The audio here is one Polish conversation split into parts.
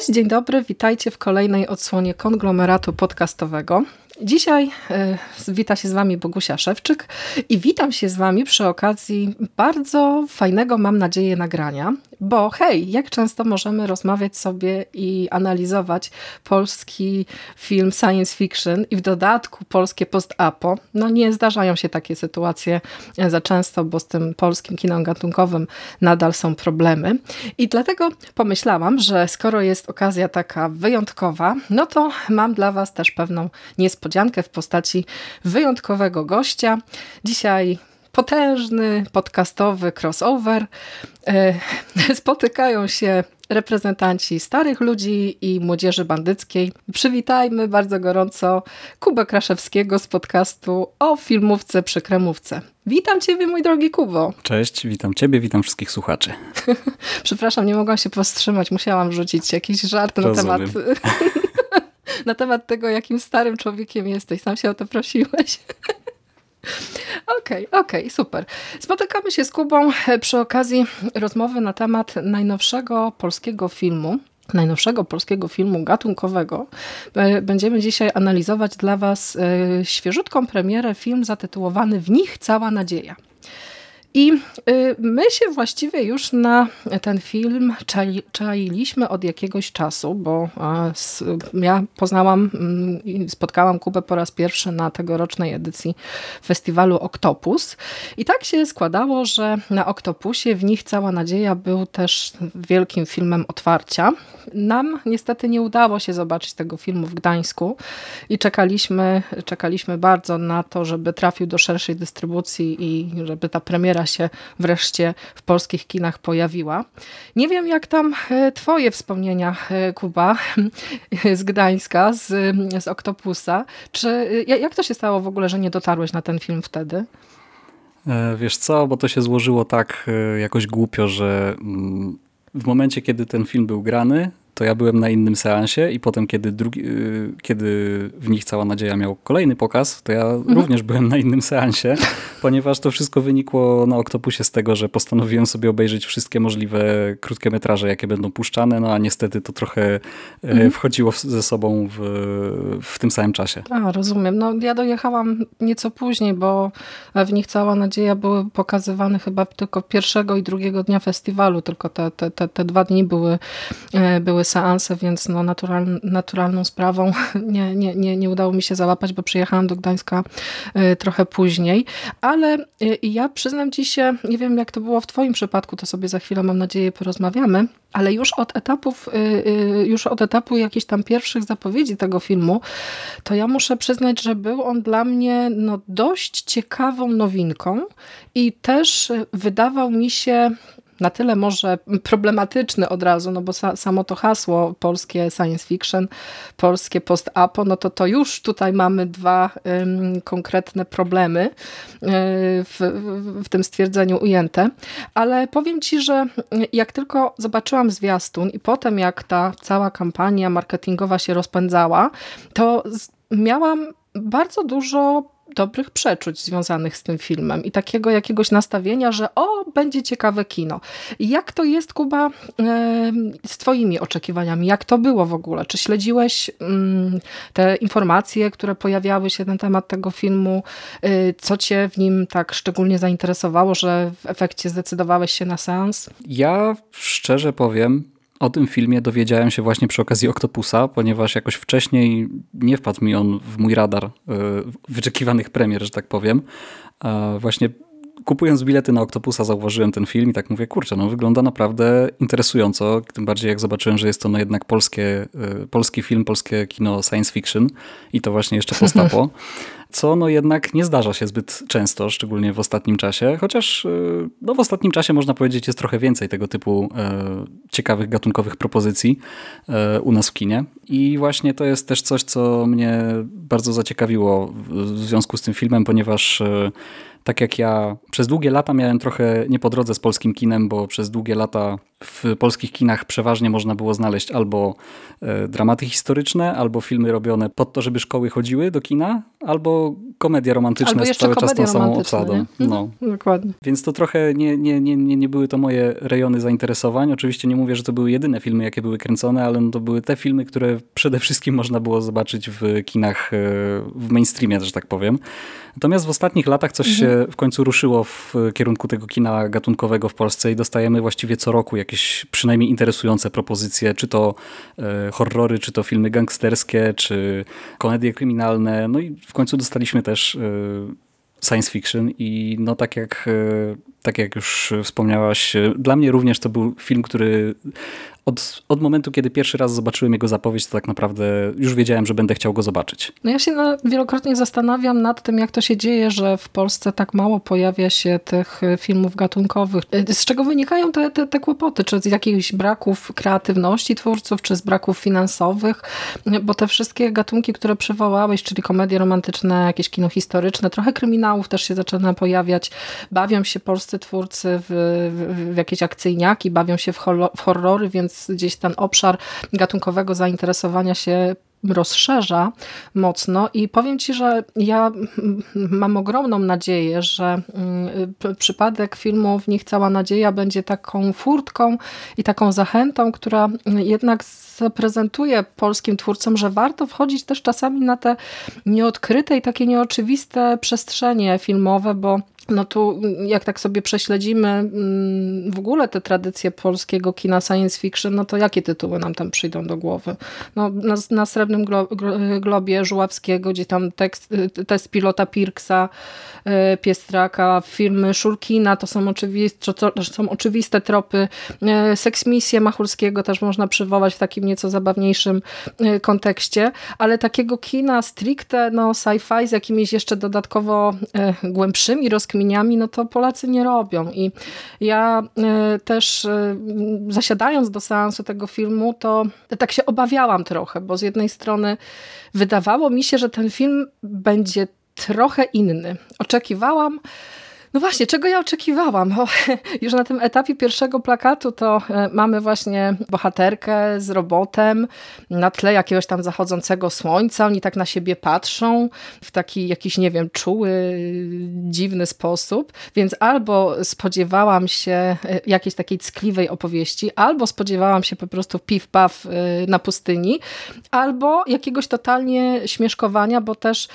Cześć, dzień dobry, witajcie w kolejnej odsłonie konglomeratu podcastowego. Dzisiaj y, wita się z Wami Bogusia Szewczyk i witam się z Wami przy okazji bardzo fajnego, mam nadzieję, nagrania, bo hej, jak często możemy rozmawiać sobie i analizować polski film science fiction i w dodatku polskie post-apo. No nie zdarzają się takie sytuacje za często, bo z tym polskim kinem gatunkowym nadal są problemy. I dlatego pomyślałam, że skoro jest okazja taka wyjątkowa, no to mam dla Was też pewną niespodziankę w postaci wyjątkowego gościa. Dzisiaj potężny podcastowy crossover. E, spotykają się reprezentanci starych ludzi i młodzieży bandyckiej. Przywitajmy bardzo gorąco Kubę Kraszewskiego z podcastu o filmówce przy kremówce. Witam Ciebie, mój drogi Kubo. Cześć, witam Ciebie, witam wszystkich słuchaczy. Przepraszam, nie mogłam się powstrzymać, musiałam rzucić jakiś żart na temat, na temat tego, jakim starym człowiekiem jesteś. Sam się o to prosiłeś. Okej, okay, okej, okay, super. Spotykamy się z Kubą e, przy okazji rozmowy na temat najnowszego polskiego filmu, najnowszego polskiego filmu gatunkowego. E, będziemy dzisiaj analizować dla Was e, świeżutką premierę, film zatytułowany W nich cała nadzieja. I y, my się właściwie już na ten film czailiśmy od jakiegoś czasu, bo ja poznałam mm, i spotkałam Kubę po raz pierwszy na tegorocznej edycji festiwalu Oktopus. I tak się składało, że na Oktopusie w nich cała nadzieja był też wielkim filmem otwarcia. Nam niestety nie udało się zobaczyć tego filmu w Gdańsku i czekaliśmy, czekaliśmy bardzo na to, żeby trafił do szerszej dystrybucji i żeby ta premiera się wreszcie w polskich kinach pojawiła. Nie wiem, jak tam e, twoje wspomnienia, e, Kuba, z Gdańska, z, z Oktopusa. Czy, e, jak to się stało w ogóle, że nie dotarłeś na ten film wtedy? Wiesz co, bo to się złożyło tak jakoś głupio, że mm, w momencie, kiedy ten film był grany, to ja byłem na innym seansie i potem, kiedy, drugi, y, kiedy w nich cała nadzieja miał kolejny pokaz, to ja mhm. również byłem na innym seansie, ponieważ to wszystko wynikło na Oktopusie z tego, że postanowiłem sobie obejrzeć wszystkie możliwe krótkie metraże, jakie będą puszczane, no a niestety to trochę e, mhm. wchodziło ze sobą w, w tym samym czasie. A, rozumiem. No ja dojechałam nieco później, bo w nich cała nadzieja były pokazywane chyba tylko pierwszego i drugiego dnia festiwalu, tylko te, te, te, te dwa dni były, e, były seanse, więc no natural, naturalną sprawą nie, nie, nie, nie udało mi się załapać, bo przyjechałam do Gdańska y, trochę później. Ale y, ja przyznam ci się, nie wiem jak to było w twoim przypadku, to sobie za chwilę mam nadzieję porozmawiamy, ale już od etapów, y, już od etapu jakichś tam pierwszych zapowiedzi tego filmu, to ja muszę przyznać, że był on dla mnie no, dość ciekawą nowinką i też wydawał mi się na tyle może problematyczny od razu, no bo sa, samo to hasło polskie science fiction, polskie post-apo, no to to już tutaj mamy dwa konkretne problemy y, w, w, w tym stwierdzeniu ujęte. Ale powiem Ci, że jak tylko zobaczyłam zwiastun i potem jak ta cała kampania marketingowa się rozpędzała, to miałam bardzo dużo dobrych przeczuć związanych z tym filmem i takiego jakiegoś nastawienia, że o, będzie ciekawe kino. Jak to jest, Kuba, z twoimi oczekiwaniami? Jak to było w ogóle? Czy śledziłeś mm, te informacje, które pojawiały się na temat tego filmu? Y, co cię w nim tak szczególnie zainteresowało, że w efekcie zdecydowałeś się na seans? Ja szczerze powiem, o tym filmie dowiedziałem się właśnie przy okazji Octopusa, ponieważ jakoś wcześniej nie wpadł mi on w mój radar e, wyczekiwanych premier, że tak powiem. Właśnie kupując bilety na Octopusa zauważyłem ten film i tak mówię, kurczę, no wygląda naprawdę interesująco, tym bardziej jak zobaczyłem, że jest to no jednak polskie, e, polski film, polskie kino science fiction i to właśnie jeszcze postapo. co no jednak nie zdarza się zbyt często, szczególnie w ostatnim czasie, chociaż e, no w ostatnim czasie można powiedzieć jest trochę więcej tego typu e, ciekawych gatunkowych propozycji u nas w kinie i właśnie to jest też coś, co mnie bardzo zaciekawiło w związku z tym filmem, ponieważ tak jak ja przez długie lata miałem trochę nie po drodze z polskim kinem, bo przez długie lata w polskich kinach przeważnie można było znaleźć albo dramaty historyczne, albo filmy robione pod to, żeby szkoły chodziły do kina, albo komedia romantyczna jest cały czas tą samą obsadą. Mhm. No. Dokładnie. Więc to trochę nie, nie, nie, nie, nie były to moje rejony zainteresowań. Oczywiście nie mówię, że to były jedyne filmy, jakie były kręcone, ale no to były te filmy, które przede wszystkim można było zobaczyć w kinach, e, w mainstreamie, że tak powiem. Natomiast w ostatnich latach coś mhm. się w końcu ruszyło w kierunku tego kina gatunkowego w Polsce i dostajemy właściwie co roku jakieś przynajmniej interesujące propozycje, czy to e, horrory, czy to filmy gangsterskie, czy komedie kryminalne. No i w końcu dostaliśmy też e, science fiction i no tak jak, e, tak jak już wspomniałaś, dla mnie również to był film, który od, od momentu, kiedy pierwszy raz zobaczyłem jego zapowiedź, to tak naprawdę już wiedziałem, że będę chciał go zobaczyć. No ja się no, wielokrotnie zastanawiam nad tym, jak to się dzieje, że w Polsce tak mało pojawia się tych e, filmów gatunkowych. E, z czego wynikają te, te, te kłopoty? Czy z jakichś braków kreatywności twórców, czy z braków finansowych? Bo te wszystkie gatunki, które przywołałeś, czyli komedie romantyczne, jakieś kino historyczne, trochę kryminałów też się zaczyna pojawiać. Bawią się polscy twórcy w, w, w jakieś akcyjniaki, bawią się w, w horrory, więc gdzieś ten obszar gatunkowego zainteresowania się rozszerza mocno. I powiem Ci, że ja mam ogromną nadzieję, że mm, przypadek filmu W nich cała nadzieja będzie taką furtką i taką zachętą, która jednak zaprezentuje polskim twórcom, że warto wchodzić też czasami na te nieodkryte i takie nieoczywiste przestrzenie filmowe, bo no tu jak tak sobie prześledzimy mm, w ogóle te tradycje polskiego kina science fiction, no to jakie tytuły nam tam przyjdą do głowy? No, na, na Srebrnym Globie Żuławskiego, gdzie tam tekst, y, test pilota Pirksa, Piestraka, filmy Szulkina, to są, oczywiste, to są oczywiste tropy. Y, Seksmisję Machulskiego też można przywołać w takim nieco zabawniejszym kontekście, ale takiego kina stricte no, sci-fi z jakimiś jeszcze dodatkowo głębszymi rozkminieniami kminiami, no to Polacy nie robią. I ja e, też e, zasiadając do seansu tego filmu, to tak się obawiałam trochę, bo z jednej strony wydawało mi się, że ten film będzie trochę inny. Oczekiwałam no właśnie, czego ja oczekiwałam? Bo już na tym etapie pierwszego plakatu to e, mamy właśnie bohaterkę z robotem na tle jakiegoś tam zachodzącego słońca. Oni tak na siebie patrzą w taki jakiś, nie wiem, czuły, dziwny sposób. Więc albo spodziewałam się e, jakiejś takiej ckliwej opowieści, albo spodziewałam się po prostu piw-paw e, na pustyni, albo jakiegoś totalnie śmieszkowania, bo też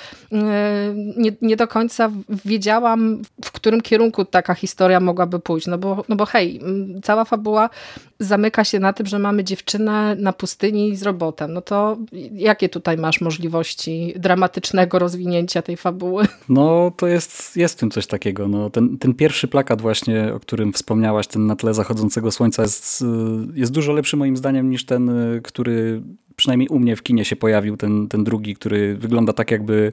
nie, nie do końca wiedziałam, w którym którym kierunku taka historia mogłaby pójść. No bo, no bo hej, cała fabuła zamyka się na tym, że mamy dziewczynę na pustyni z robotem. No to jakie tutaj masz możliwości dramatycznego rozwinięcia tej fabuły? No to jest, jest w tym coś takiego. No, ten, ten pierwszy plakat właśnie, o którym wspomniałaś, ten na tle zachodzącego słońca jest, jest dużo lepszy moim zdaniem niż ten, który przynajmniej u mnie w kinie się pojawił ten, ten drugi, który wygląda tak jakby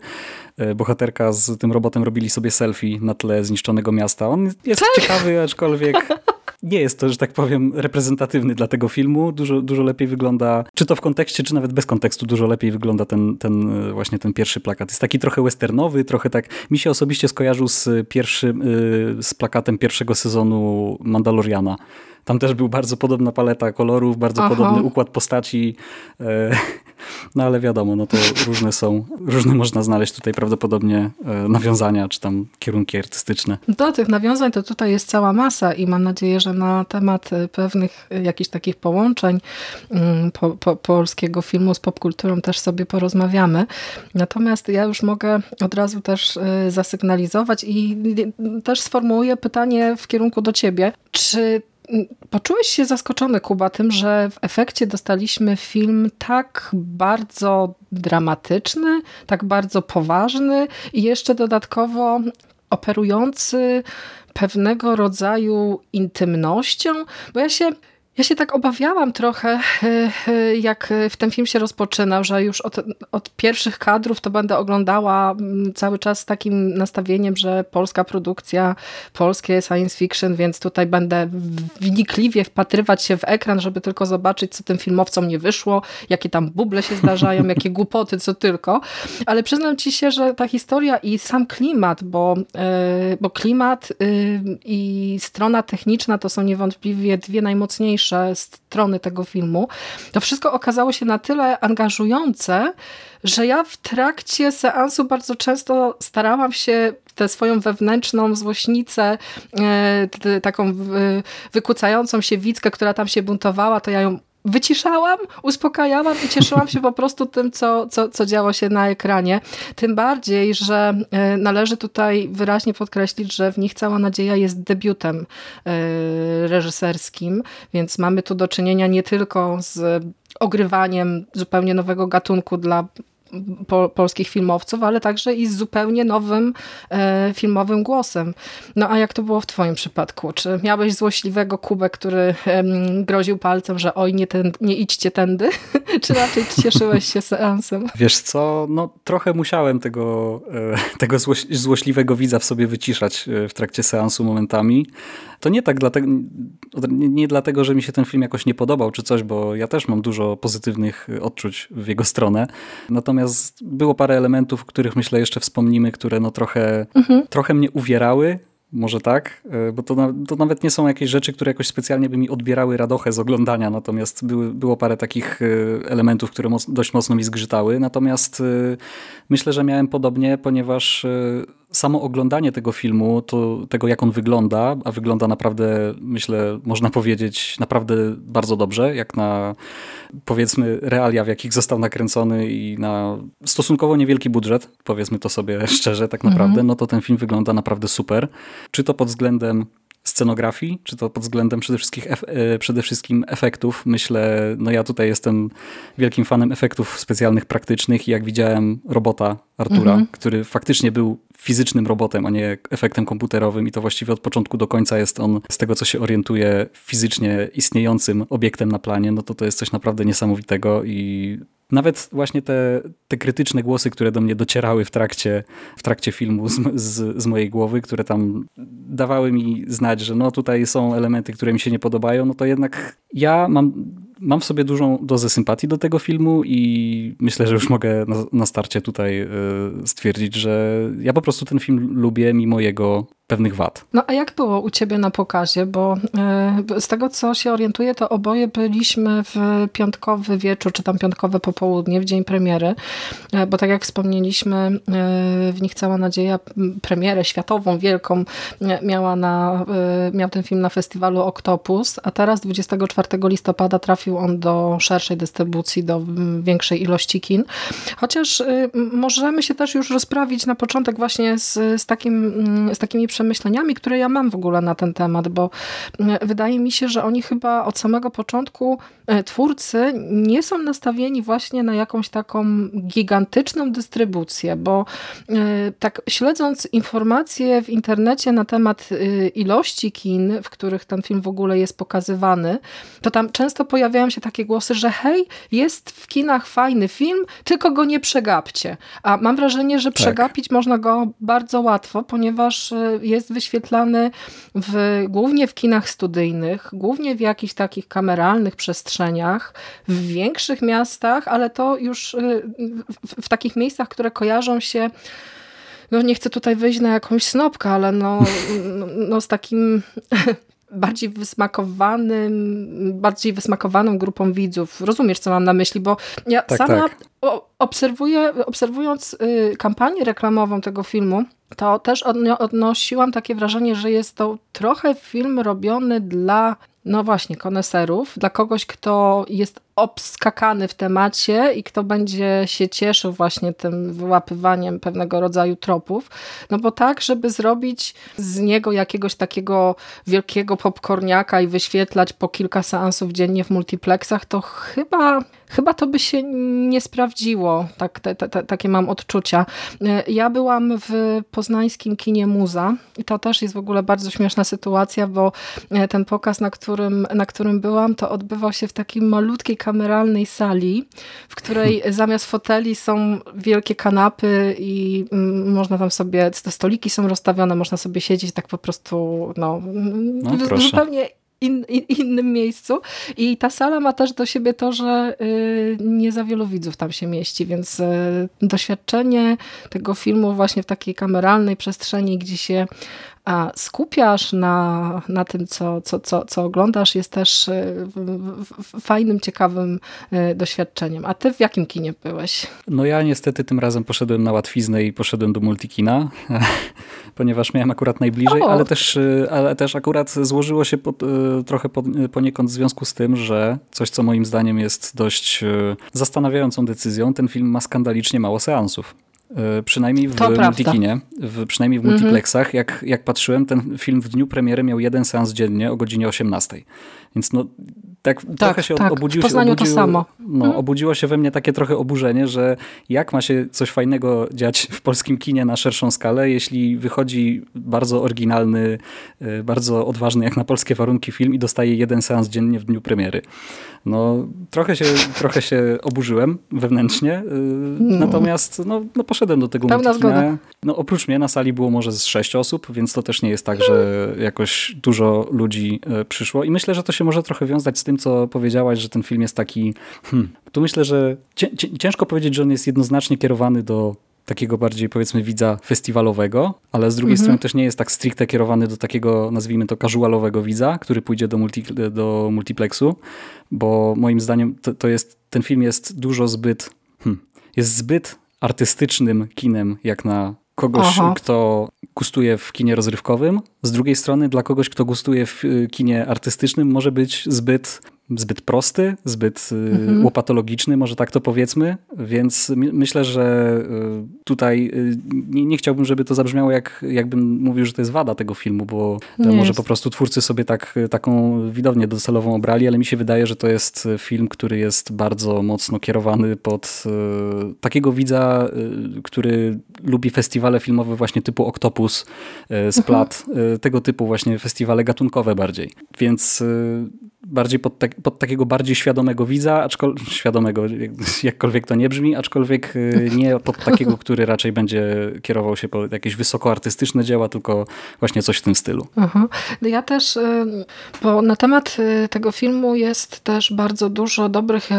e, bohaterka z tym robotem robili sobie selfie na tle zniszczonego miasta. On jest tak. ciekawy, aczkolwiek nie jest to, że tak powiem, reprezentatywny dla tego filmu. Dużo, dużo lepiej wygląda, czy to w kontekście, czy nawet bez kontekstu, dużo lepiej wygląda ten, ten e, właśnie ten pierwszy plakat. Jest taki trochę westernowy, trochę tak, mi się osobiście skojarzył z pierwszym, e, z plakatem pierwszego sezonu Mandaloriana. Tam też był bardzo podobna paleta kolorów, bardzo Aha. podobny układ postaci. E, no ale wiadomo, no to różne są, różne można znaleźć tutaj prawdopodobnie e, nawiązania, czy tam kierunki artystyczne. Do tych nawiązań to tutaj jest cała masa i mam nadzieję, że na temat e, pewnych jakichś takich połączeń mm, po, po, polskiego filmu z popkulturą też sobie porozmawiamy. Natomiast ja już mogę od razu też zasygnalizować i też sformułuję pytanie w kierunku do ciebie. Czy Poczułeś się zaskoczony, Kuba, tym, że w efekcie dostaliśmy film tak bardzo dramatyczny, tak bardzo poważny i jeszcze dodatkowo operujący pewnego rodzaju intymnością, bo ja się ja się tak obawiałam trochę, e, e, jak w ten film się rozpoczynał, że już od, od, pierwszych kadrów to będę oglądała mm, cały czas z takim nastawieniem, że polska produkcja, polskie science fiction, więc tutaj będę wnikliwie wpatrywać się w ekran, żeby tylko zobaczyć, co tym filmowcom nie wyszło, jakie tam buble się zdarzają, jakie głupoty, co tylko. Ale przyznam ci się, że ta historia i sam klimat, bo, e, bo klimat i strona techniczna to są niewątpliwie dwie najmocniejsze najważniejsze strony tego filmu, to wszystko okazało się na tyle angażujące, że ja w trakcie seansu bardzo często starałam się tę swoją wewnętrzną złośnicę, e, taką wykucającą się wickę, która tam się buntowała, to ja ją wyciszałam, uspokajałam i cieszyłam się po prostu tym, co, co, co działo się na ekranie. Tym bardziej, że e, należy tutaj wyraźnie podkreślić, że w nich cała nadzieja jest debiutem e, reżyserskim, więc mamy tu do czynienia nie tylko z ogrywaniem zupełnie nowego gatunku dla po, polskich filmowców, ale także i z zupełnie nowym e, filmowym głosem. No a jak to było w twoim przypadku? Czy miałeś złośliwego Kubę, który groził palcem, że oj, nie, ten, nie idźcie tędy? Czy raczej cieszyłeś się seansem? Wiesz co, no trochę musiałem tego, e, tego złoś, złośliwego widza w sobie wyciszać e, w trakcie seansu momentami. To nie tak dlatego, nie dlatego, że mi się ten film jakoś nie podobał czy coś, bo ja też mam dużo pozytywnych odczuć w jego stronę. Natomiast było parę elementów, których myślę jeszcze wspomnimy, które no trochę, mhm. trochę mnie uwierały, może tak, e, bo to, to, nawet nie są jakieś rzeczy, które jakoś specjalnie by mi odbierały radochę z oglądania, natomiast były, było parę takich e, elementów, które moc, dość mocno mi zgrzytały, natomiast e, myślę, że miałem podobnie, ponieważ samo oglądanie tego filmu, to, tego jak on wygląda, a wygląda naprawdę, myślę, można powiedzieć, naprawdę bardzo dobrze, jak na powiedzmy realia, w jakich został nakręcony i na stosunkowo niewielki budżet, powiedzmy to sobie szczerze tak naprawdę, mhm. no to ten film wygląda naprawdę super. Czy to pod względem scenografii, czy to pod względem przede wszystkim, e, przede wszystkim efektów. Myślę, no ja tutaj jestem wielkim fanem efektów specjalnych, praktycznych i jak widziałem robota Artura, mhm. który faktycznie był fizycznym robotem, a nie efektem komputerowym i to właściwie od początku do końca jest on, z tego co się orientuje, fizycznie istniejącym obiektem na planie, no to to jest coś naprawdę niesamowitego i nawet właśnie te, te krytyczne głosy, które do mnie docierały w trakcie, w trakcie filmu z, z, z, mojej głowy, które tam dawały mi znać, że no tutaj są elementy, które mi się nie podobają, no to jednak ja mam mam w sobie dużą dozę sympatii do tego filmu i myślę, że już mogę na, na starcie tutaj y, stwierdzić, że ja po prostu ten film lubię mimo jego pewnych wad. No a jak było u ciebie na pokazie? Bo y, z tego co się orientuję, to oboje byliśmy w piątkowy wieczór, czy tam piątkowe popołudnie, w dzień premiery, y, bo tak jak wspomnieliśmy, w nich cała nadzieja premierę światową, wielką miała na, miał ten film na festiwalu Octopus, a teraz 24 listopada trafił on do szerszej dystrybucji, do większej ilości kin. Chociaż y, możemy się też już rozprawić na początek właśnie z, z, takim, z takimi przemyśleniami, które ja mam w ogóle na ten temat, bo y, wydaje mi się, że oni chyba od samego początku y, twórcy nie są nastawieni właśnie na jakąś taką gigantyczną dystrybucję, bo tak śledząc informacje w internecie na temat ilości kin, w których ten film w ogóle jest pokazywany, to tam często pojawiają się takie głosy, że hej, jest w kinach fajny film, tylko go nie przegapcie. A mam wrażenie, że tak. przegapić można go bardzo łatwo, ponieważ jest wyświetlany w, głównie w kinach studyjnych, głównie w jakichś takich kameralnych przestrzeniach, w większych miastach, ale to już y, w, w takich miejscach, które kojarzą się no nie chcę tutaj wyjść na jakąś snopkę, ale no, no z takim bardziej wysmakowanym, bardziej wysmakowaną grupą widzów. Rozumiesz, co mam na myśli, bo ja tak, sama tak. obserwuję, obserwując y, kampanię reklamową tego filmu, to też odnosiłam takie wrażenie, że jest to trochę film robiony dla no właśnie, koneserów, dla kogoś, kto jest obskakany w temacie i kto będzie się cieszył właśnie tym wyłapywaniem pewnego rodzaju tropów. No bo tak, żeby zrobić z niego jakiegoś takiego wielkiego popcorniaka i wyświetlać po kilka seansów dziennie w multiplexach, to chyba, chyba to by się nie sprawdziło. Tak, te, te, takie mam odczucia. Ja byłam w poznańskim kinie Muza i to też jest w ogóle bardzo śmieszna sytuacja, bo ten pokaz, na którym, na którym byłam, to odbywał się w takiej malutkiej kameralnej sali, w której zamiast foteli są wielkie kanapy i mm, można tam sobie, te stoliki są rozstawione, można sobie siedzieć tak po prostu no, no zupełnie in, in, innym miejscu. I ta sala ma też do siebie to, że y, nie za wielu widzów tam się mieści, więc y, doświadczenie tego filmu właśnie w takiej kameralnej przestrzeni, gdzie się skupiasz na, na tym, co, co, co, co oglądasz, jest też fajnym, ciekawym doświadczeniem. A ty w jakim kinie byłeś? No ja niestety tym razem poszedłem na łatwiznę i poszedłem do multikina, ponieważ miałem akurat najbliżej, ale też, ale też akurat złożyło się pod, trochę pod, poniekąd w związku z tym, że coś, co moim zdaniem jest dość zastanawiającą decyzją, ten film ma skandalicznie mało seansów. E, przynajmniej w multikinie, w, przynajmniej w multiplexach, jak, jak patrzyłem, ten film w dniu premiery miał jeden seans dziennie o godzinie 18. Więc no, tak, tak trochę się tak. obudził w Poznaniu obudził, to samo. No, hmm. Obudziło się we mnie takie trochę oburzenie, że jak ma się coś fajnego dziać w polskim kinie na szerszą skalę, jeśli wychodzi bardzo oryginalny, e, bardzo odważny jak na polskie warunki film i dostaje jeden seans dziennie w dniu premiery. No, trochę się, trochę się oburzyłem wewnętrznie, e, no. natomiast no, no poszedłem do tego Pełna zgoda. No, oprócz mnie na sali było może z sześć osób, więc to też nie jest tak, że jakoś dużo ludzi e, przyszło i myślę, że to się może trochę wiązać z tym, co powiedziałaś, że ten film jest taki... Hmm, tu myślę, że ciężko powiedzieć, że on jest jednoznacznie kierowany do takiego bardziej powiedzmy widza festiwalowego, ale z drugiej mhm. strony też nie jest tak stricte kierowany do takiego nazwijmy to casualowego widza, który pójdzie do, multi, do multiplexu, bo moim zdaniem to, to jest, ten film jest dużo zbyt hmm, jest zbyt artystycznym kinem jak na kogoś, Aha. kto gustuje w kinie rozrywkowym. Z drugiej strony dla kogoś, kto gustuje w y, kinie artystycznym może być zbyt zbyt prosty, zbyt y, mhm. łopatologiczny, może tak to powiedzmy, więc myślę, że y, tutaj y, nie, nie, chciałbym, żeby to zabrzmiało jak, jakbym mówił, że to jest wada tego filmu, bo może jest. po prostu twórcy sobie tak, taką widownię docelową obrali, ale mi się wydaje, że to jest film, który jest bardzo mocno kierowany pod takiego widza, który lubi festiwale filmowe właśnie typu Octopus, Splat, mhm. tego typu właśnie festiwale gatunkowe bardziej. Więc bardziej pod, tak, pod, takiego bardziej świadomego widza, aczkolwiek świadomego, jakkolwiek to nie brzmi, aczkolwiek y, nie pod takiego, który raczej będzie kierował się po jakieś wysokoartystyczne dzieła, tylko właśnie coś w tym stylu. Aha. No ja też, y, bo na temat y, tego filmu jest też bardzo dużo dobrych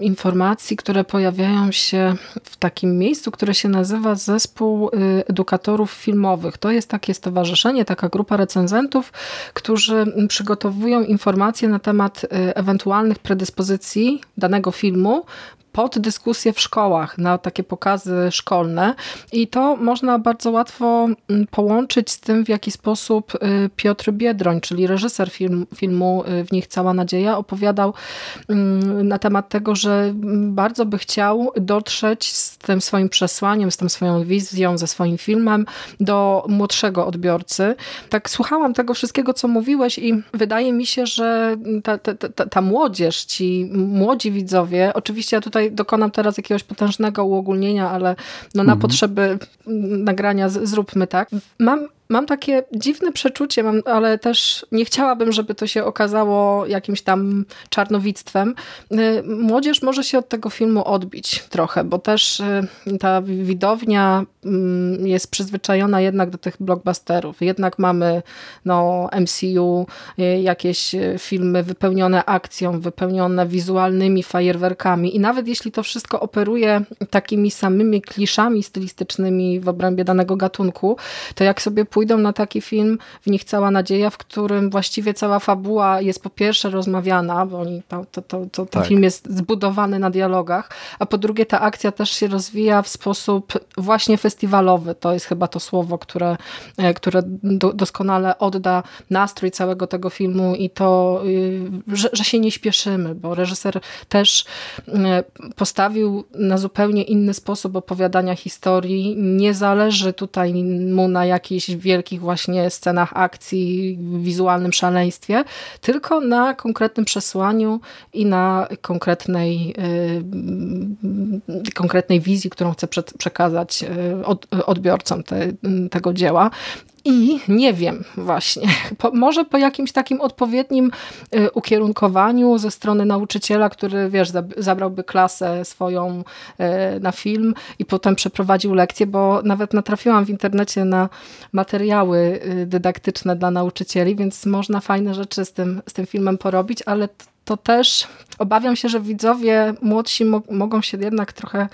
informacji, które pojawiają się w takim miejscu, które się nazywa Zespół Edukatorów Filmowych. To jest takie stowarzyszenie, taka grupa recenzentów, którzy przygotowują informacje na temat ewentualnych predyspozycji danego filmu pod dyskusję w szkołach, na takie pokazy szkolne i to można bardzo łatwo mm, połączyć z tym, w jaki sposób y, Piotr Biedroń, czyli reżyser film, filmu y, W nich cała nadzieja, opowiadał mm, na temat tego, że bardzo by chciał dotrzeć z tym swoim przesłaniem, z tą swoją wizją, ze swoim filmem do młodszego odbiorcy. Tak słuchałam tego wszystkiego, co mówiłeś i wydaje mi się, że ta, ta, ta, ta młodzież, ci młodzi widzowie, oczywiście ja tutaj dokonam teraz jakiegoś potężnego uogólnienia, ale no na mhm. potrzeby nagrania zróbmy tak. Mam Mam takie dziwne przeczucie, mam, ale też nie chciałabym, żeby to się okazało jakimś tam czarnowictwem. Y, młodzież może się od tego filmu odbić trochę, bo też y, ta widownia mm, jest przyzwyczajona jednak do tych blockbusterów. Jednak mamy no, MCU, y, jakieś filmy wypełnione akcją, wypełnione wizualnymi fajerwerkami i nawet jeśli to wszystko operuje takimi samymi kliszami stylistycznymi w obrębie danego gatunku, to jak sobie pójdą na taki film, w nich cała nadzieja, w którym właściwie cała fabuła jest po pierwsze rozmawiana, bo oni, to, to, to, to ten tak. film jest zbudowany na dialogach, a po drugie ta akcja też się rozwija w sposób właśnie festiwalowy. To jest chyba to słowo, które, e, które do, doskonale odda nastrój całego tego filmu i to, y, że, że się nie śpieszymy, bo reżyser też e, postawił na zupełnie inny sposób opowiadania historii. Nie zależy tutaj mu na jakiejś wielkich właśnie scenach akcji, wizualnym szaleństwie, tylko na konkretnym przesłaniu i na konkretnej, y, konkretnej wizji, którą chce przekazać y, odbiorcom te, tego dzieła. I nie wiem właśnie, po, może po jakimś takim odpowiednim y, ukierunkowaniu ze strony nauczyciela, który wiesz, zabrałby klasę swoją y, na film i potem przeprowadził lekcję, bo nawet natrafiłam w internecie na materiały y, dydaktyczne dla nauczycieli, więc można fajne rzeczy z tym, z tym filmem porobić, ale to też obawiam się, że widzowie młodsi mo mogą się jednak trochę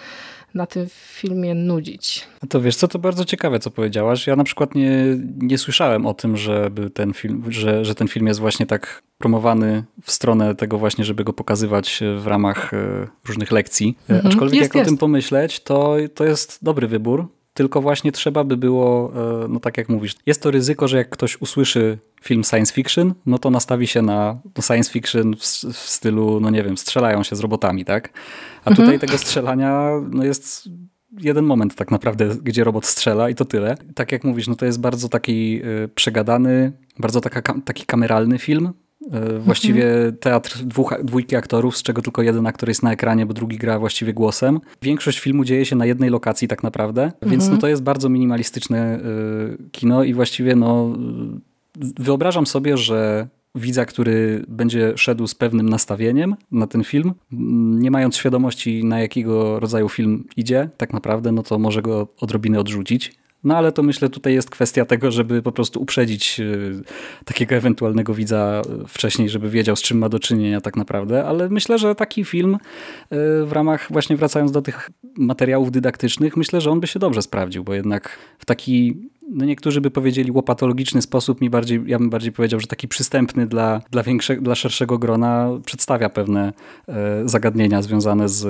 na tym filmie nudzić. No to wiesz co, to bardzo ciekawe, co powiedziałaś. Ja na przykład nie, nie słyszałem o tym, żeby ten film, że, że ten film jest właśnie tak promowany w stronę tego właśnie, żeby go pokazywać w ramach e, różnych lekcji. E, mhm. Aczkolwiek jest, jak jest. o tym pomyśleć, to, to jest dobry wybór, tylko właśnie trzeba by było, e, no tak jak mówisz, jest to ryzyko, że jak ktoś usłyszy film science fiction, no to nastawi się na science fiction w, w stylu, no nie wiem, strzelają się z robotami, tak? A mhm. tutaj tego strzelania no jest jeden moment tak naprawdę, gdzie robot strzela i to tyle. Tak jak mówisz, no to jest bardzo taki y, przegadany, bardzo taka, taki kameralny film, E, właściwie teatr dwóch, dwójki aktorów, z czego tylko jeden aktor jest na ekranie, bo drugi gra właściwie głosem. Większość filmu dzieje się na jednej lokacji tak naprawdę, więc no to jest bardzo minimalistyczne e, kino i właściwie no wyobrażam sobie, że widza, który będzie szedł z pewnym nastawieniem na ten film, nie mając świadomości na jakiego rodzaju film idzie tak naprawdę, no to może go odrobinę odrzucić no ale to myślę tutaj jest kwestia tego, żeby po prostu uprzedzić e, takiego ewentualnego widza wcześniej, żeby wiedział z czym ma do czynienia tak naprawdę, ale myślę, że taki film e, w ramach, właśnie wracając do tych materiałów dydaktycznych, myślę, że on by się dobrze sprawdził, bo jednak w taki no niektórzy by powiedzieli łopatologiczny sposób, mi bardziej, ja bym bardziej powiedział, że taki przystępny dla, dla, większe, dla szerszego grona przedstawia pewne zagadnienia związane z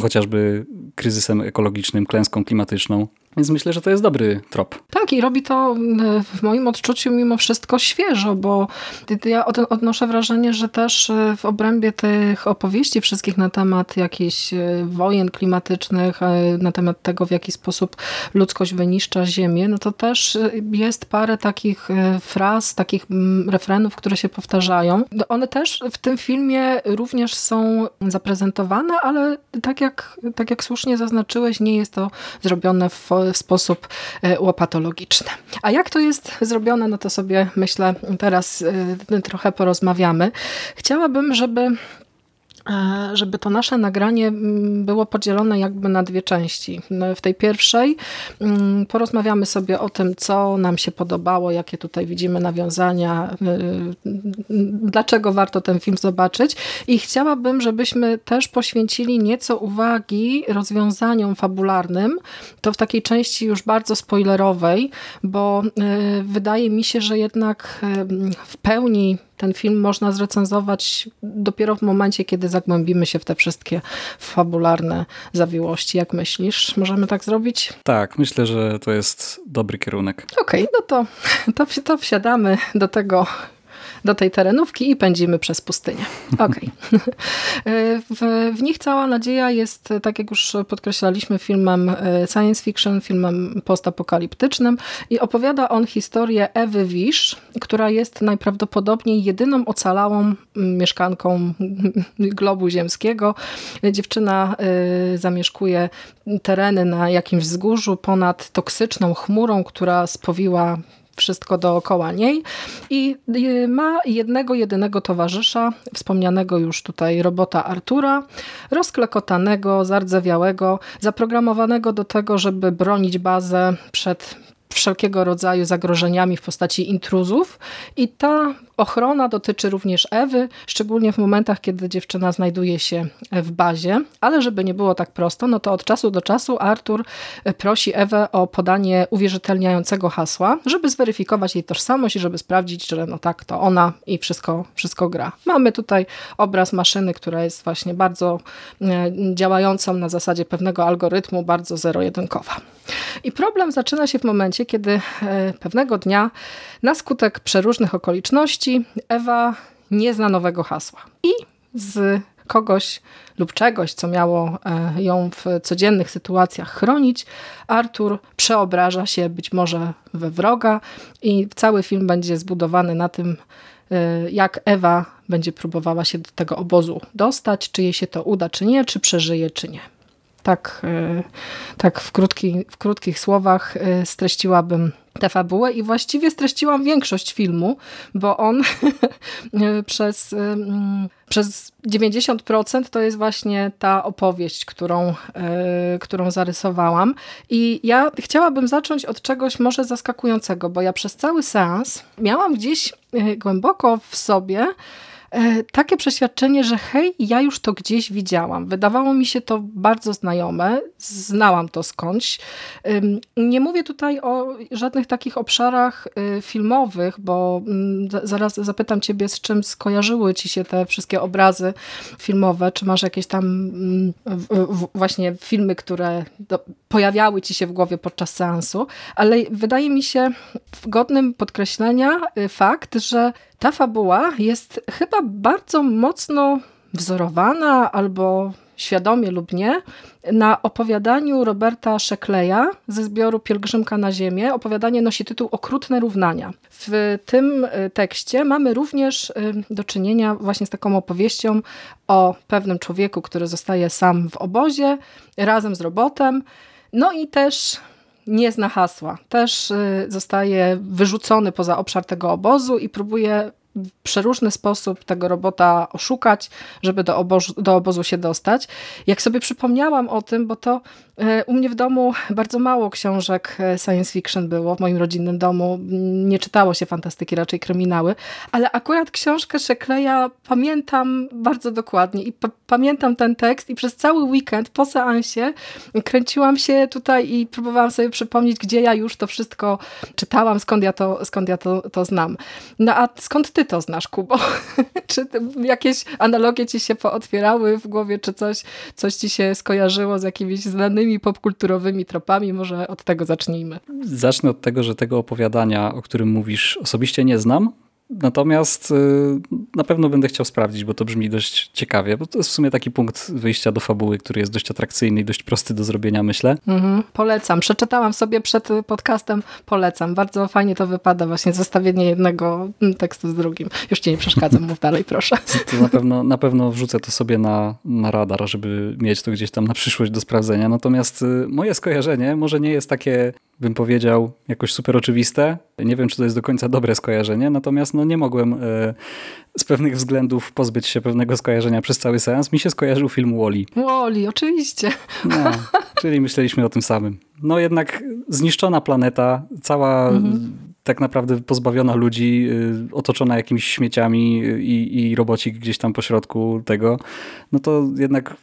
chociażby kryzysem ekologicznym, klęską klimatyczną. Więc myślę, że to jest dobry trop. Tak i robi to e, w moim odczuciu mimo wszystko świeżo, bo ja odnoszę wrażenie, że też e, w obrębie tych opowieści wszystkich na temat jakichś e, wojen klimatycznych, na temat tego, w jaki sposób ludzkość wyniszcza Ziemię, no to też jest parę takich fraz, takich refrenów, które się powtarzają. One też w tym filmie również są zaprezentowane, ale tak jak, tak jak słusznie zaznaczyłeś, nie jest to zrobione w w sposób e, łopatologiczny. A jak to jest zrobione, no to sobie myślę teraz e, trochę porozmawiamy. Chciałabym, żeby żeby to nasze nagranie mm, było podzielone jakby na dwie części. No, w tej pierwszej mm, porozmawiamy sobie o tym, co nam się podobało, jakie tutaj widzimy nawiązania, e, dlaczego warto ten film zobaczyć i chciałabym, żebyśmy też poświęcili nieco uwagi rozwiązaniom fabularnym, to w takiej części już bardzo spoilerowej, bo e, wydaje mi się, że jednak w pełni ten film można zrecenzować dopiero w momencie, kiedy zagłębimy się w te wszystkie fabularne zawiłości. Jak myślisz? Możemy tak zrobić? Tak, myślę, że to jest dobry kierunek. Okej, okay, no to, to, to wsiadamy do tego do tej terenówki i pędzimy przez pustynię. Okay. w, w nich cała nadzieja jest, tak jak już podkreślaliśmy, filmem e, science fiction, filmem postapokaliptycznym i opowiada on historię Ewy Wisz, która jest najprawdopodobniej jedyną ocalałą mieszkanką globu ziemskiego. Dziewczyna e, zamieszkuje tereny na jakimś wzgórzu ponad toksyczną chmurą, która spowiła wszystko dookoła niej. I y, ma jednego, jedynego towarzysza, wspomnianego już tutaj robota Artura, rozklekotanego, zardzewiałego, zaprogramowanego do tego, żeby bronić bazę przed wszelkiego rodzaju zagrożeniami w postaci intruzów. I ta ochrona dotyczy również Ewy, szczególnie w momentach, kiedy dziewczyna znajduje się w bazie, ale żeby nie było tak prosto, no to od czasu do czasu Artur prosi Ewę o podanie uwierzytelniającego hasła, żeby zweryfikować jej tożsamość i żeby sprawdzić, że no tak, to ona i wszystko, wszystko gra. Mamy tutaj obraz maszyny, która jest właśnie bardzo e, działającą na zasadzie pewnego algorytmu, bardzo zero-jedynkowa. I problem zaczyna się w momencie, kiedy e, pewnego dnia na skutek przeróżnych okoliczności Ewa nie zna nowego hasła. I z kogoś lub czegoś, co miało e, ją w codziennych sytuacjach chronić, Artur przeobraża się być może we wroga i cały film będzie zbudowany na tym, e, jak Ewa będzie próbowała się do tego obozu dostać, czy jej się to uda, czy nie, czy przeżyje, czy nie. Tak, e, tak w, krótki, w krótkich słowach streściłabym tę fabułę i właściwie streściłam większość filmu, bo on przez, przez 90% to jest właśnie ta opowieść, którą, e, którą zarysowałam. I ja chciałabym zacząć od czegoś może zaskakującego, bo ja przez cały seans miałam gdzieś głęboko w sobie takie przeświadczenie, że hej, ja już to gdzieś widziałam. Wydawało mi się to bardzo znajome, znałam to skądś. Nie mówię tutaj o żadnych takich obszarach filmowych, bo mm, zaraz zapytam ciebie, z czym skojarzyły ci się te wszystkie obrazy filmowe, czy masz jakieś tam mm, właśnie filmy, które pojawiały ci się w głowie podczas seansu, ale wydaje mi się godnym podkreślenia y, fakt, że ta fabuła jest chyba bardzo mocno wzorowana albo świadomie lub nie, na opowiadaniu Roberta Szekleja ze zbioru Pielgrzymka na Ziemię. Opowiadanie nosi tytuł Okrutne równania. W tym y, tekście mamy również y, do czynienia właśnie z taką opowieścią o pewnym człowieku, który zostaje sam w obozie razem z robotem. No i też nie zna hasła. Też y, zostaje wyrzucony poza obszar tego obozu i próbuje w przeróżny sposób tego robota oszukać, żeby do obozu, do obozu się dostać. Jak sobie przypomniałam o tym, bo to u mnie w domu bardzo mało książek e, science fiction było, w moim rodzinnym domu nie czytało się fantastyki, raczej kryminały, ale akurat książkę Szekleja pamiętam bardzo dokładnie i pamiętam ten tekst i przez cały weekend po seansie kręciłam się tutaj i próbowałam sobie przypomnieć, gdzie ja już to wszystko czytałam, skąd ja to, skąd ja to, to znam. No a skąd ty to znasz, Kubo? czy jakieś analogie ci się pootwierały w głowie, czy coś, coś ci się skojarzyło z jakimiś znanymi popkulturowymi tropami? Może od tego zacznijmy. Zacznę od tego, że tego opowiadania, o którym mówisz, osobiście nie znam, Natomiast y, na pewno będę chciał sprawdzić, bo to brzmi dość ciekawie, bo to jest w sumie taki punkt wyjścia do fabuły, który jest dość atrakcyjny i dość prosty do zrobienia, myślę. Mhm, polecam. Przeczytałam sobie przed podcastem, polecam. Bardzo fajnie to wypada, właśnie zestawienie jednego tekstu z drugim. Już ci nie przeszkadzam, mów dalej, proszę. To na pewno, na pewno wrzucę to sobie na, na radar, żeby mieć to gdzieś tam na przyszłość do sprawdzenia. Natomiast y, moje skojarzenie może nie jest takie bym powiedział, jakoś super oczywiste. Nie wiem, czy to jest do końca dobre skojarzenie, natomiast no, nie mogłem e, z pewnych względów pozbyć się pewnego skojarzenia przez cały seans. Mi się skojarzył film Wally. Wally, oczywiście. No, czyli myśleliśmy o tym samym. No jednak zniszczona planeta, cała mhm. tak naprawdę pozbawiona ludzi, y, otoczona jakimiś śmieciami i, i robocik gdzieś tam pośrodku tego, no to jednak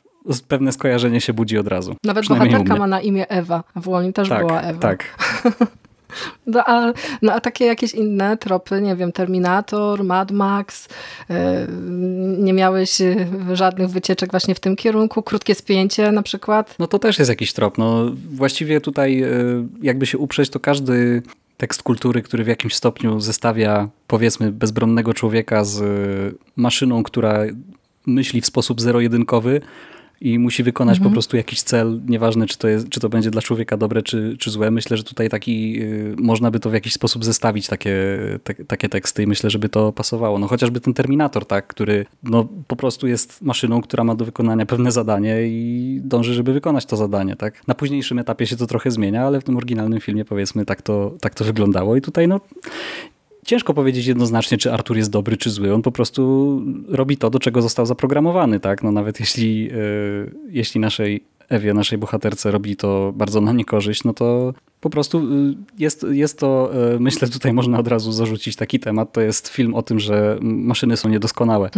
pewne skojarzenie się budzi od razu. Nawet bohaterka ma na imię Ewa, w Woli też tak, była Ewa. Tak, No a, no a takie jakieś inne tropy, nie wiem, Terminator, Mad Max, yy, nie miałeś e, żadnych wycieczek właśnie w tym kierunku, krótkie spięcie na przykład? No to też jest jakiś trop. No, właściwie tutaj yy, jakby się uprzeć, to każdy tekst kultury, który w jakimś stopniu zestawia powiedzmy bezbronnego człowieka z maszyną, która myśli w sposób zero-jedynkowy, i musi wykonać mhm. po prostu jakiś cel, nieważne czy to, jest, czy to będzie dla człowieka dobre czy, czy złe. Myślę, że tutaj taki, y, można by to w jakiś sposób zestawić, takie, te, takie teksty i myślę, żeby to pasowało. No chociażby ten Terminator, tak, który no, po prostu jest maszyną, która ma do wykonania pewne zadanie i dąży, żeby wykonać to zadanie. Tak? Na późniejszym etapie się to trochę zmienia, ale w tym oryginalnym filmie powiedzmy tak to, tak to wyglądało i tutaj no ciężko powiedzieć jednoznacznie, czy Artur jest dobry, czy zły. On po prostu robi to, do czego został zaprogramowany. Tak? No nawet jeśli, yy, jeśli naszej Ewie, naszej bohaterce robi to bardzo na niekorzyść, no to po prostu y, jest, jest to, y, myślę, tutaj można od razu zarzucić taki temat. To jest film o tym, że maszyny są niedoskonałe.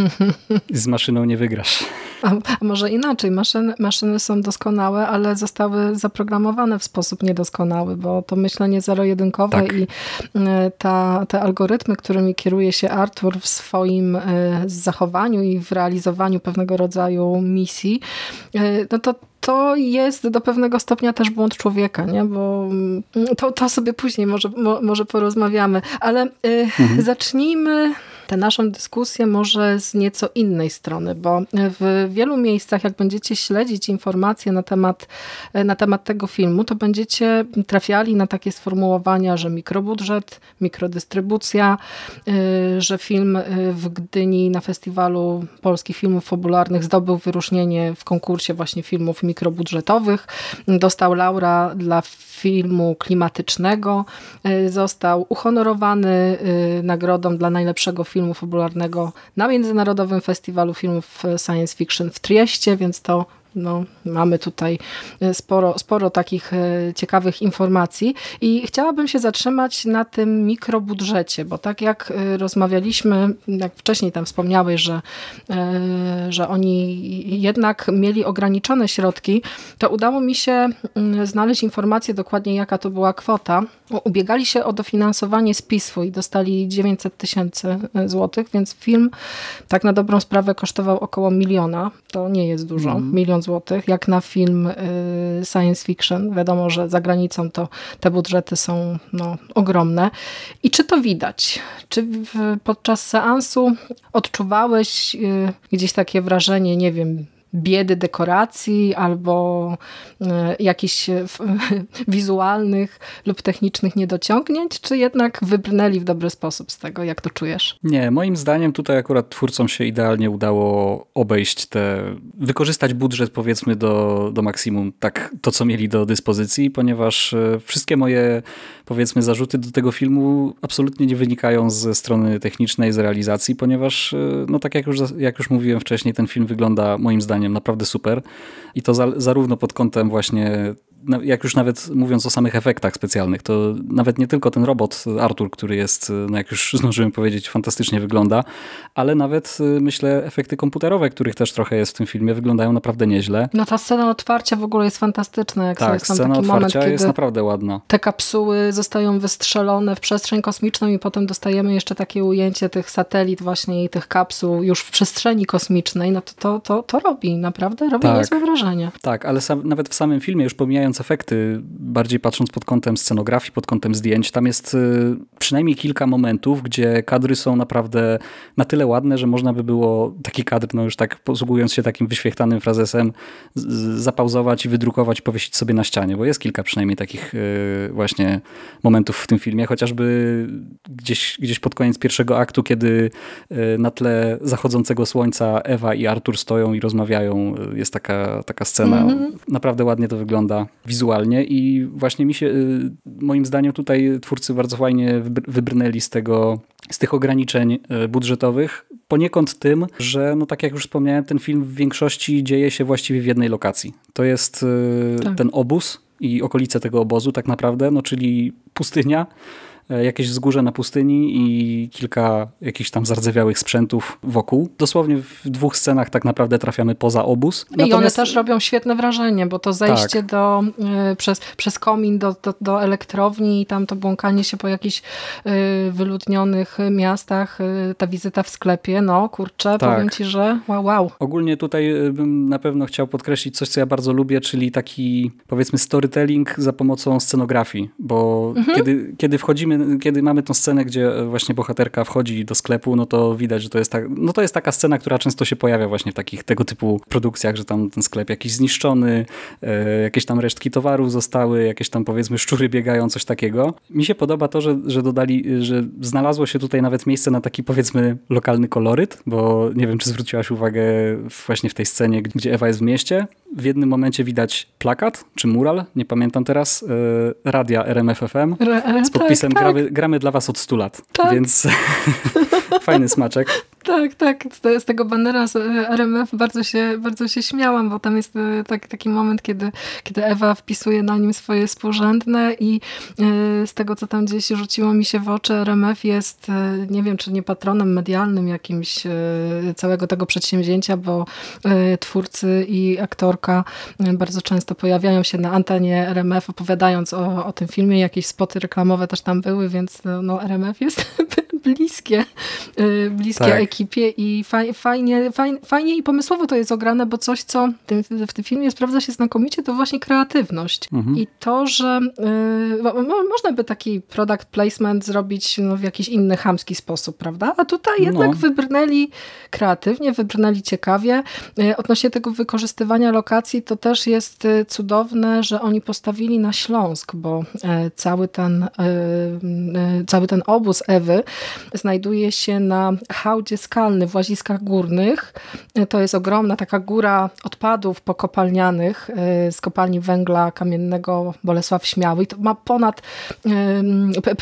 Z maszyną nie wygrasz. A, może inaczej, maszyny, maszyny są doskonałe, ale zostały zaprogramowane w sposób niedoskonały, bo to myślenie zero-jedynkowe tak. i y, ta, te algorytmy, którymi kieruje się Artur w swoim zachowaniu i w realizowaniu pewnego rodzaju misji, no to to jest do pewnego stopnia też błąd człowieka, nie? bo to, to sobie później może, może porozmawiamy, ale y, mhm. zacznijmy tę naszą dyskusję może z nieco innej strony, bo w wielu miejscach, jak będziecie śledzić informacje na temat, na temat tego filmu, to będziecie trafiali na takie sformułowania, że mikrobudżet, mikrodystrybucja, y, że film y, w Gdyni na festiwalu polskich filmów fabularnych zdobył wyróżnienie w konkursie właśnie filmów mikrobudżetowych, dostał laura dla filmu klimatycznego, y, został uhonorowany nagrodą dla najlepszego filmu fabularnego na Międzynarodowym Festiwalu Filmów Science Fiction w Trieście, więc to no, mamy tutaj sporo, sporo takich ciekawych informacji i chciałabym się zatrzymać na tym mikrobudżecie, bo tak jak rozmawialiśmy, jak wcześniej tam wspomniałeś, że, że oni jednak mieli ograniczone środki, to udało mi się mm, znaleźć informację dokładnie jaka to była kwota. Ubiegali się o dofinansowanie spisu i dostali 900 tysięcy złotych, więc film tak na dobrą sprawę kosztował około miliona. To nie jest dużo, mm. milion złotych. Jak na film y, science fiction, wiadomo, że za granicą to te budżety są no, ogromne. I czy to widać? Czy podczas seansu odczuwałeś y, gdzieś takie wrażenie, nie wiem, biedy dekoracji albo e, jakichś e, wizualnych lub technicznych niedociągnięć, czy jednak wybrnęli w dobry sposób z tego? Jak to czujesz? Nie, moim zdaniem tutaj akurat twórcom się idealnie udało obejść te, wykorzystać budżet powiedzmy do, do maksimum, tak to co mieli do dyspozycji, ponieważ e, wszystkie moje powiedzmy zarzuty do tego filmu absolutnie nie wynikają ze strony technicznej, z realizacji, ponieważ no tak jak już, jak już mówiłem wcześniej, ten film wygląda moim zdaniem naprawdę super. I to za, zarówno pod kątem właśnie jak już nawet mówiąc o samych efektach specjalnych, to nawet nie tylko ten robot Artur, który jest, no jak już zdążyłem powiedzieć, fantastycznie wygląda, ale nawet y, myślę efekty komputerowe, których też trochę jest w tym filmie, wyglądają naprawdę nieźle. No ta scena otwarcia w ogóle jest fantastyczna. Jak tak, scena taki otwarcia moment, jest naprawdę ładna. Te kapsuły zostają wystrzelone w przestrzeń kosmiczną i potem dostajemy jeszcze takie ujęcie tych satelit właśnie i tych kapsuł już w przestrzeni kosmicznej, no to to, to, to robi, naprawdę robi tak. niezłe wrażenie. Tak, ale sam, nawet w samym filmie, już pomijając efekty, bardziej patrząc pod kątem scenografii, pod kątem zdjęć, tam jest y, przynajmniej kilka momentów, gdzie kadry są naprawdę na tyle ładne, że można by było taki kadr, no już tak posługując się takim wyświechtanym frazesem, zapauzować i wydrukować, powiesić sobie na ścianie, bo jest kilka przynajmniej takich y, właśnie momentów w tym filmie, chociażby gdzieś, gdzieś pod koniec pierwszego aktu, kiedy y, na tle zachodzącego słońca Ewa i Artur stoją i rozmawiają, jest taka, taka scena. Mm -hmm. Naprawdę ładnie to wygląda wizualnie i właśnie mi się, y, moim zdaniem tutaj twórcy bardzo fajnie wybrnęli z tego, z tych ograniczeń y, budżetowych, poniekąd tym, że no tak jak już wspomniałem, ten film w większości dzieje się właściwie w jednej lokacji. To jest y, tak. ten obóz i okolice tego obozu tak naprawdę, no czyli pustynia, jakieś wzgórze na pustyni i kilka jakichś tam zardzewiałych sprzętów wokół. Dosłownie w dwóch scenach tak naprawdę trafiamy poza obóz. Natomiast... I one też robią świetne wrażenie, bo to zejście tak. do, y, przez, przez komin do, do, do, elektrowni i tam to błąkanie się po jakichś y, wyludnionych miastach, y, ta wizyta w sklepie, no kurczę, tak. powiem ci, że wow, wow. Ogólnie tutaj bym na pewno chciał podkreślić coś, co ja bardzo lubię, czyli taki powiedzmy storytelling za pomocą scenografii, bo mhm. kiedy, kiedy wchodzimy kiedy mamy tą scenę, gdzie właśnie bohaterka wchodzi do sklepu, no to widać, że to jest, tak, no to jest taka scena, która często się pojawia właśnie w takich tego typu produkcjach, że tam ten sklep jakiś zniszczony, e, jakieś tam resztki towarów zostały, jakieś tam powiedzmy szczury biegają, coś takiego. Mi się podoba to, że, że dodali, że znalazło się tutaj nawet miejsce na taki powiedzmy lokalny koloryt, bo nie wiem, czy zwróciłaś uwagę właśnie w tej scenie, gdzie Ewa jest w mieście. W jednym momencie widać plakat, czy mural, nie pamiętam teraz, e, radia RMF FM z podpisem tak gramy, gramy dla was od 100 lat, tak. więc fajny smaczek. Tak, tak. Z, tego banera z RMF bardzo się, bardzo się śmiałam, bo tam jest e, tak, taki moment, kiedy, kiedy Ewa wpisuje na nim swoje współrzędne i y, z tego, co tam gdzieś rzuciło mi się w oczy, RMF jest, nie wiem, czy nie patronem medialnym jakimś całego tego przedsięwzięcia, bo twórcy i aktorka bardzo często pojawiają się na antenie RMF, opowiadając o, o tym filmie. Jakieś spoty reklamowe też tam były, więc no, RMF jest bliskie, bliskie tak ekipie i fajnie, fajnie, fajnie i pomysłowo to jest ograne, bo coś, co w tym filmie sprawdza się znakomicie, to właśnie kreatywność. Mhm. I to, że y, można by taki product placement zrobić no, w jakiś inny chamski sposób, prawda? A tutaj no. jednak wybrnęli kreatywnie, wybrnęli ciekawie. Y, odnośnie tego wykorzystywania lokacji, to też jest cudowne, że oni postawili na Śląsk, bo cały ten, cały ten obóz Ewy znajduje się na hałdzie skalny w Łaziskach Górnych. To jest ogromna taka góra odpadów pokopalnianych z kopalni węgla kamiennego Bolesław Śmiały. I to ma ponad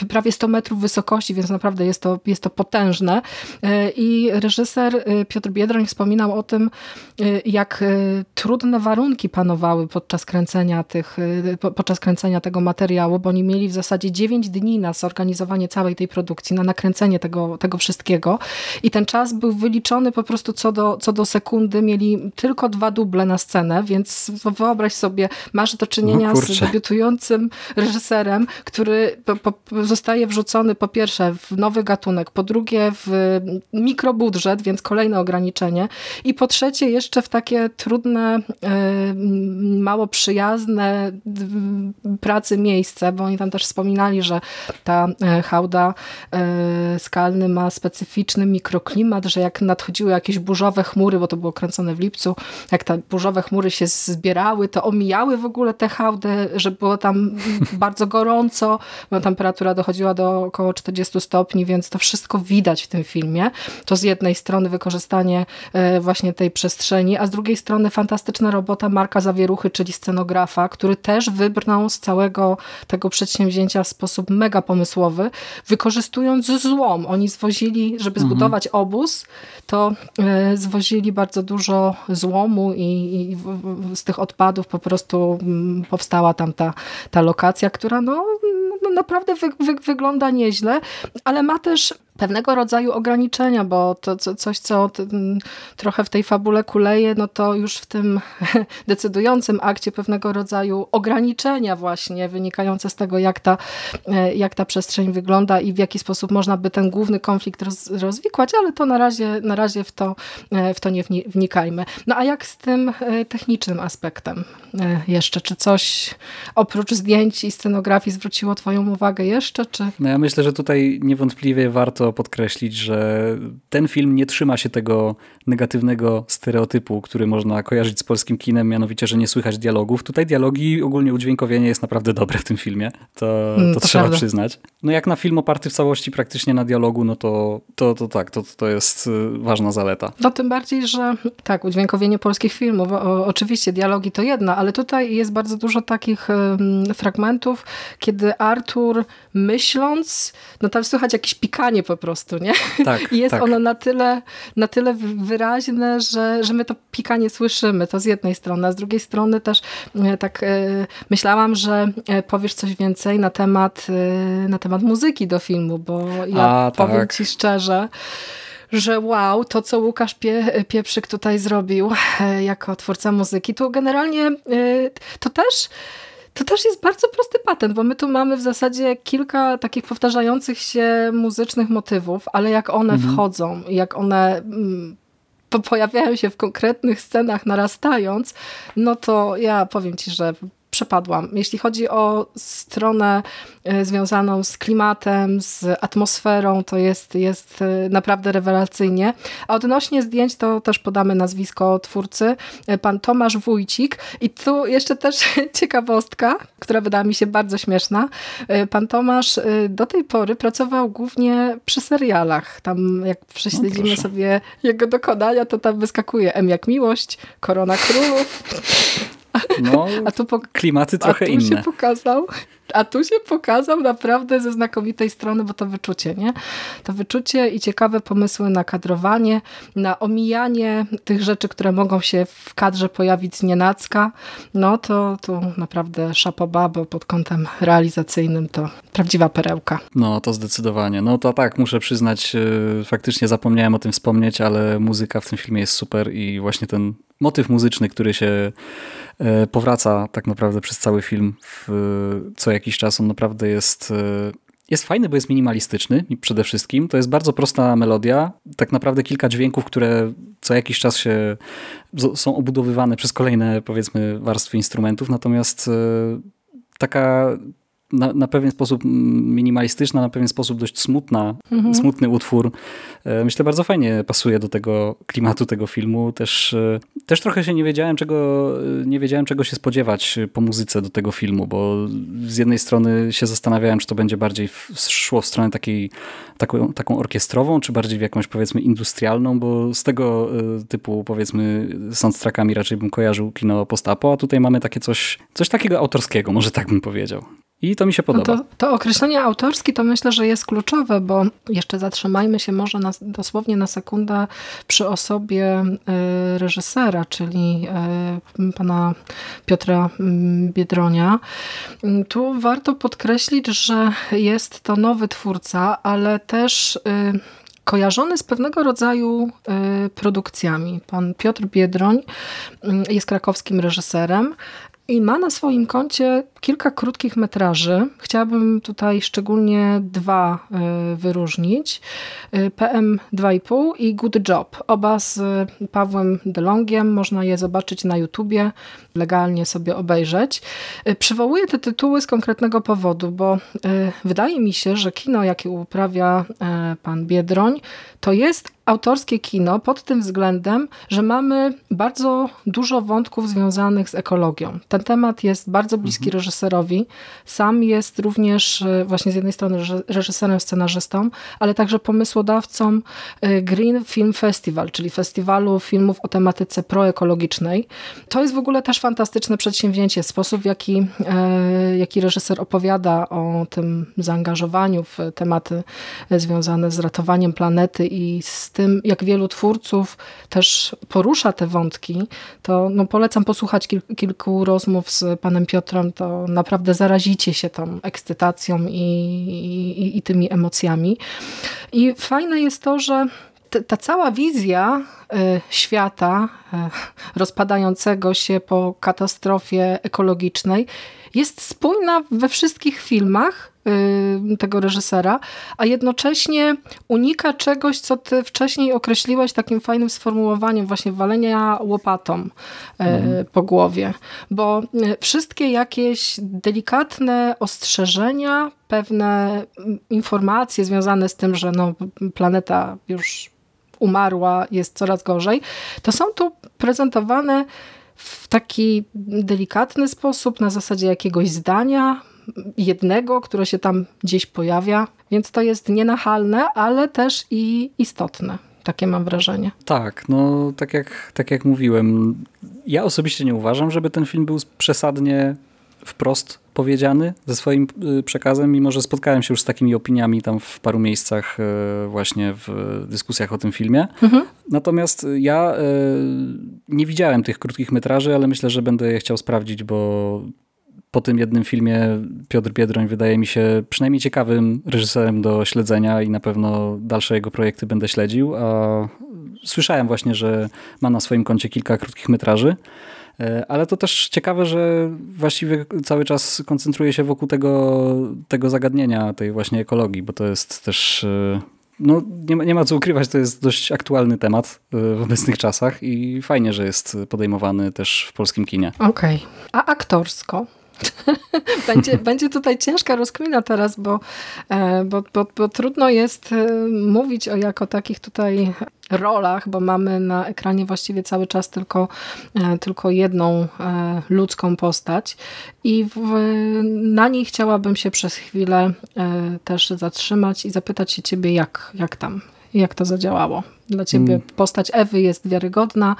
prawie 100 metrów wysokości, więc naprawdę jest to, jest to potężne. I reżyser Piotr Biedroń wspominał o tym, jak trudne warunki panowały podczas kręcenia tych, podczas kręcenia tego materiału, bo oni mieli w zasadzie 9 dni na zorganizowanie całej tej produkcji, na nakręcenie tego, tego wszystkiego i ten czas był wyliczony po prostu co do, co do sekundy. Mieli tylko dwa duble na scenę, więc wyobraź sobie, masz do czynienia no z debiutującym reżyserem, który po, po, zostaje wrzucony po pierwsze w nowy gatunek, po drugie w mikrobudżet, więc kolejne ograniczenie i po trzecie jeszcze w takie trudne, e, mało przyjazne pracy miejsce, bo oni tam też wspominali, że ta e, hałda e, skalny ma specyficzny mikroklimat, że jak nadchodziły jakieś burzowe chmury, bo to było kręcone w lipcu, jak te burzowe chmury się zbierały, to omijały w ogóle tę hałdę, że było tam bardzo gorąco, bo temperatura dochodziła do około 40 stopni, więc to wszystko widać w tym filmie. To z jednej strony wykorzystanie e, właśnie tej przestrzeni, a z drugiej strony fantastyczna robota Marka Zawieruchy, czyli scenografa, który też wybrnął z całego tego przedsięwzięcia w sposób mega pomysłowy, wykorzystując złom. Oni zwozili, żeby mhm. zbudować obóz, to e, zwozili bardzo dużo złomu i, i z tych odpadów po prostu mm, powstała tam ta, ta lokacja, która no, no naprawdę wy, wy, wygląda nieźle, ale ma też pewnego rodzaju ograniczenia, bo to coś, co trochę w tej fabule kuleje, no to już w tym decydującym akcie pewnego rodzaju ograniczenia właśnie wynikające z tego, jak ta, e, jak ta przestrzeń wygląda i w jaki sposób można by ten główny konflikt roz, rozwikłać, ale to na razie, na razie w, to, e, w to nie wnikajmy. No a jak z tym e, technicznym aspektem jeszcze? Czy coś oprócz zdjęć i scenografii zwróciło twoją uwagę jeszcze? Czy... No ja myślę, że tutaj niewątpliwie warto podkreślić, że ten film nie trzyma się tego negatywnego stereotypu, który można kojarzyć z polskim kinem, mianowicie, że nie słychać dialogów. Tutaj dialogi, ogólnie udźwiękowienie jest naprawdę dobre w tym filmie. To, mm, to, to trzeba prawda. przyznać. No jak na film oparty w całości praktycznie na dialogu, no to, to, to tak, to, to jest y, ważna zaleta. No tym bardziej, że tak, udźwiękowienie polskich filmów, o, oczywiście dialogi to jedna, ale tutaj jest bardzo dużo takich um, fragmentów, kiedy Artur myśląc, no tam słychać jakieś pikanie po prostu, nie? Tak, I jest tak. ono na tyle, na tyle wyraźne, że, że my to pikanie słyszymy, to z jednej strony, a z drugiej strony też e, tak e, myślałam, że e, powiesz coś więcej na temat, na temat muzyki do filmu, bo ja a, powiem tak. ci szczerze, że wow, to co Łukasz Pie, Pieprzyk tutaj zrobił jako twórca muzyki, to generalnie to też to też jest bardzo prosty patent, bo my tu mamy w zasadzie kilka takich powtarzających się muzycznych motywów, ale jak one mhm. wchodzą, jak one mm, pojawiają się w konkretnych scenach narastając, no to ja powiem ci, że przepadłam. Jeśli chodzi o stronę e, związaną z klimatem, z atmosferą, to jest, jest e, naprawdę rewelacyjnie. A odnośnie zdjęć, to też podamy nazwisko twórcy, e, pan Tomasz Wójcik. I tu jeszcze też ciekawostka, która wydała mi się bardzo śmieszna. Pan Tomasz do tej pory pracował głównie przy serialach. Tam jak prześledzimy no sobie jego dokonania, to tam wyskakuje M jak miłość, Korona Królów. No, a tu po, klimaty trochę a tu inne. Się pokazał, a tu się pokazał naprawdę ze znakomitej strony, bo to wyczucie, nie? To wyczucie i ciekawe pomysły na kadrowanie, na omijanie tych rzeczy, które mogą się w kadrze pojawić z nienacka. No to tu naprawdę szapoba, bo pod kątem realizacyjnym to prawdziwa perełka. No to zdecydowanie. No to tak, muszę przyznać, y, faktycznie zapomniałem o tym wspomnieć, ale muzyka w tym filmie jest super i właśnie ten motyw muzyczny, który się e, powraca tak naprawdę przez cały film w co jakiś czas. On naprawdę jest, e, jest fajny, bo jest minimalistyczny przede wszystkim. To jest bardzo prosta melodia. Tak naprawdę kilka dźwięków, które co jakiś czas się są obudowywane przez kolejne powiedzmy warstwy instrumentów. Natomiast e, taka na, na pewien sposób minimalistyczna, na pewien sposób dość smutna, mhm. smutny utwór. E, myślę, bardzo fajnie pasuje do tego klimatu tego filmu. Też, e, też trochę się nie wiedziałem, czego, nie wiedziałem, czego się spodziewać po muzyce do tego filmu, bo z jednej strony się zastanawiałem, czy to będzie bardziej szło w stronę takiej, taką, taką orkiestrową, czy bardziej w jakąś powiedzmy industrialną, bo z tego e, typu powiedzmy soundtrackami raczej bym kojarzył kino postapo, a tutaj mamy takie coś, coś takiego autorskiego, może tak bym powiedział. I to mi się podoba. No to, to, określenie autorski to myślę, że jest kluczowe, bo jeszcze zatrzymajmy się może na, dosłownie na sekundę przy osobie e, reżysera, czyli e, pana Piotra mm, Biedronia. Tu warto podkreślić, że jest to nowy twórca, ale też e, kojarzony z pewnego rodzaju produkcjami. Pan Piotr Biedroń mm, jest krakowskim reżyserem i ma na swoim koncie kilka krótkich metraży. Chciałabym tutaj szczególnie dwa e, wyróżnić. E, PM 2,5 i Good Job. Oba z Pawłem DeLongiem. Można je zobaczyć na YouTubie, legalnie sobie obejrzeć. E, przywołuję te tytuły z konkretnego powodu, bo wydaje mi się, że kino, jakie uprawia pan Biedroń, to jest autorskie kino pod tym względem, że mamy bardzo dużo wątków związanych z ekologią. Ten temat jest bardzo bliski mhm. reżyserowi. Sam jest również e, właśnie z jednej strony reżyserem, scenarzystą, ale także pomysłodawcą e, Green Film Festival, czyli festiwalu filmów o tematyce proekologicznej. To jest w ogóle też fantastyczne przedsięwzięcie. Sposób, w jaki, e, jaki reżyser opowiada o tym zaangażowaniu w tematy związane z ratowaniem planety i z tym, jak wielu twórców też porusza te wątki, to no, polecam posłuchać kil kilku rozmów z panem Piotrem, to naprawdę zarazicie się tą ekscytacją i, i, i tymi emocjami. I fajne jest to, że ta cała wizja y, świata y, rozpadającego się po katastrofie ekologicznej jest spójna we wszystkich filmach y, tego reżysera, a jednocześnie unika czegoś, co ty wcześniej określiłeś takim fajnym sformułowaniem właśnie walenia łopatą mm. po głowie. Bo y, wszystkie jakieś delikatne ostrzeżenia, pewne mm, informacje związane z tym, że no, planeta już umarła, jest coraz gorzej, to są tu prezentowane w taki delikatny sposób, na zasadzie jakiegoś zdania, jednego, które się tam gdzieś pojawia, więc to jest nienachalne, ale też i istotne. Takie mam wrażenie. Tak, no tak jak, tak jak mówiłem, ja osobiście nie uważam, żeby ten film był przesadnie wprost powiedziany ze swoim y, przekazem, mimo że spotkałem się już z takimi opiniami tam w paru miejscach y, właśnie w dyskusjach o tym filmie. Mhm. Natomiast ja y, nie widziałem tych krótkich metraży, ale myślę, że będę je chciał sprawdzić, bo po tym jednym filmie Piotr Biedroń wydaje mi się przynajmniej ciekawym reżyserem do śledzenia i na pewno dalsze jego projekty będę śledził, a słyszałem właśnie, że ma na swoim koncie kilka krótkich metraży. E, ale to też ciekawe, że właściwie cały czas koncentruje się wokół tego, tego zagadnienia, tej właśnie ekologii, bo to jest też e, no, nie, ma, nie ma co ukrywać, to jest dość aktualny temat e, w obecnych czasach i fajnie, że jest podejmowany też w polskim kinie. Okej. Okay. A aktorsko? będzie, będzie tutaj ciężka rozkmina teraz, bo, e, bo, bo, bo trudno jest e, mówić o jako takich tutaj rolach, bo mamy na ekranie właściwie cały czas tylko, e, tylko jedną ludzką postać i w, na niej chciałabym się przez chwilę też zatrzymać i zapytać się ciebie, jak, jak tam, jak to zadziałało. Dla ciebie mm. postać Ewy jest wiarygodna,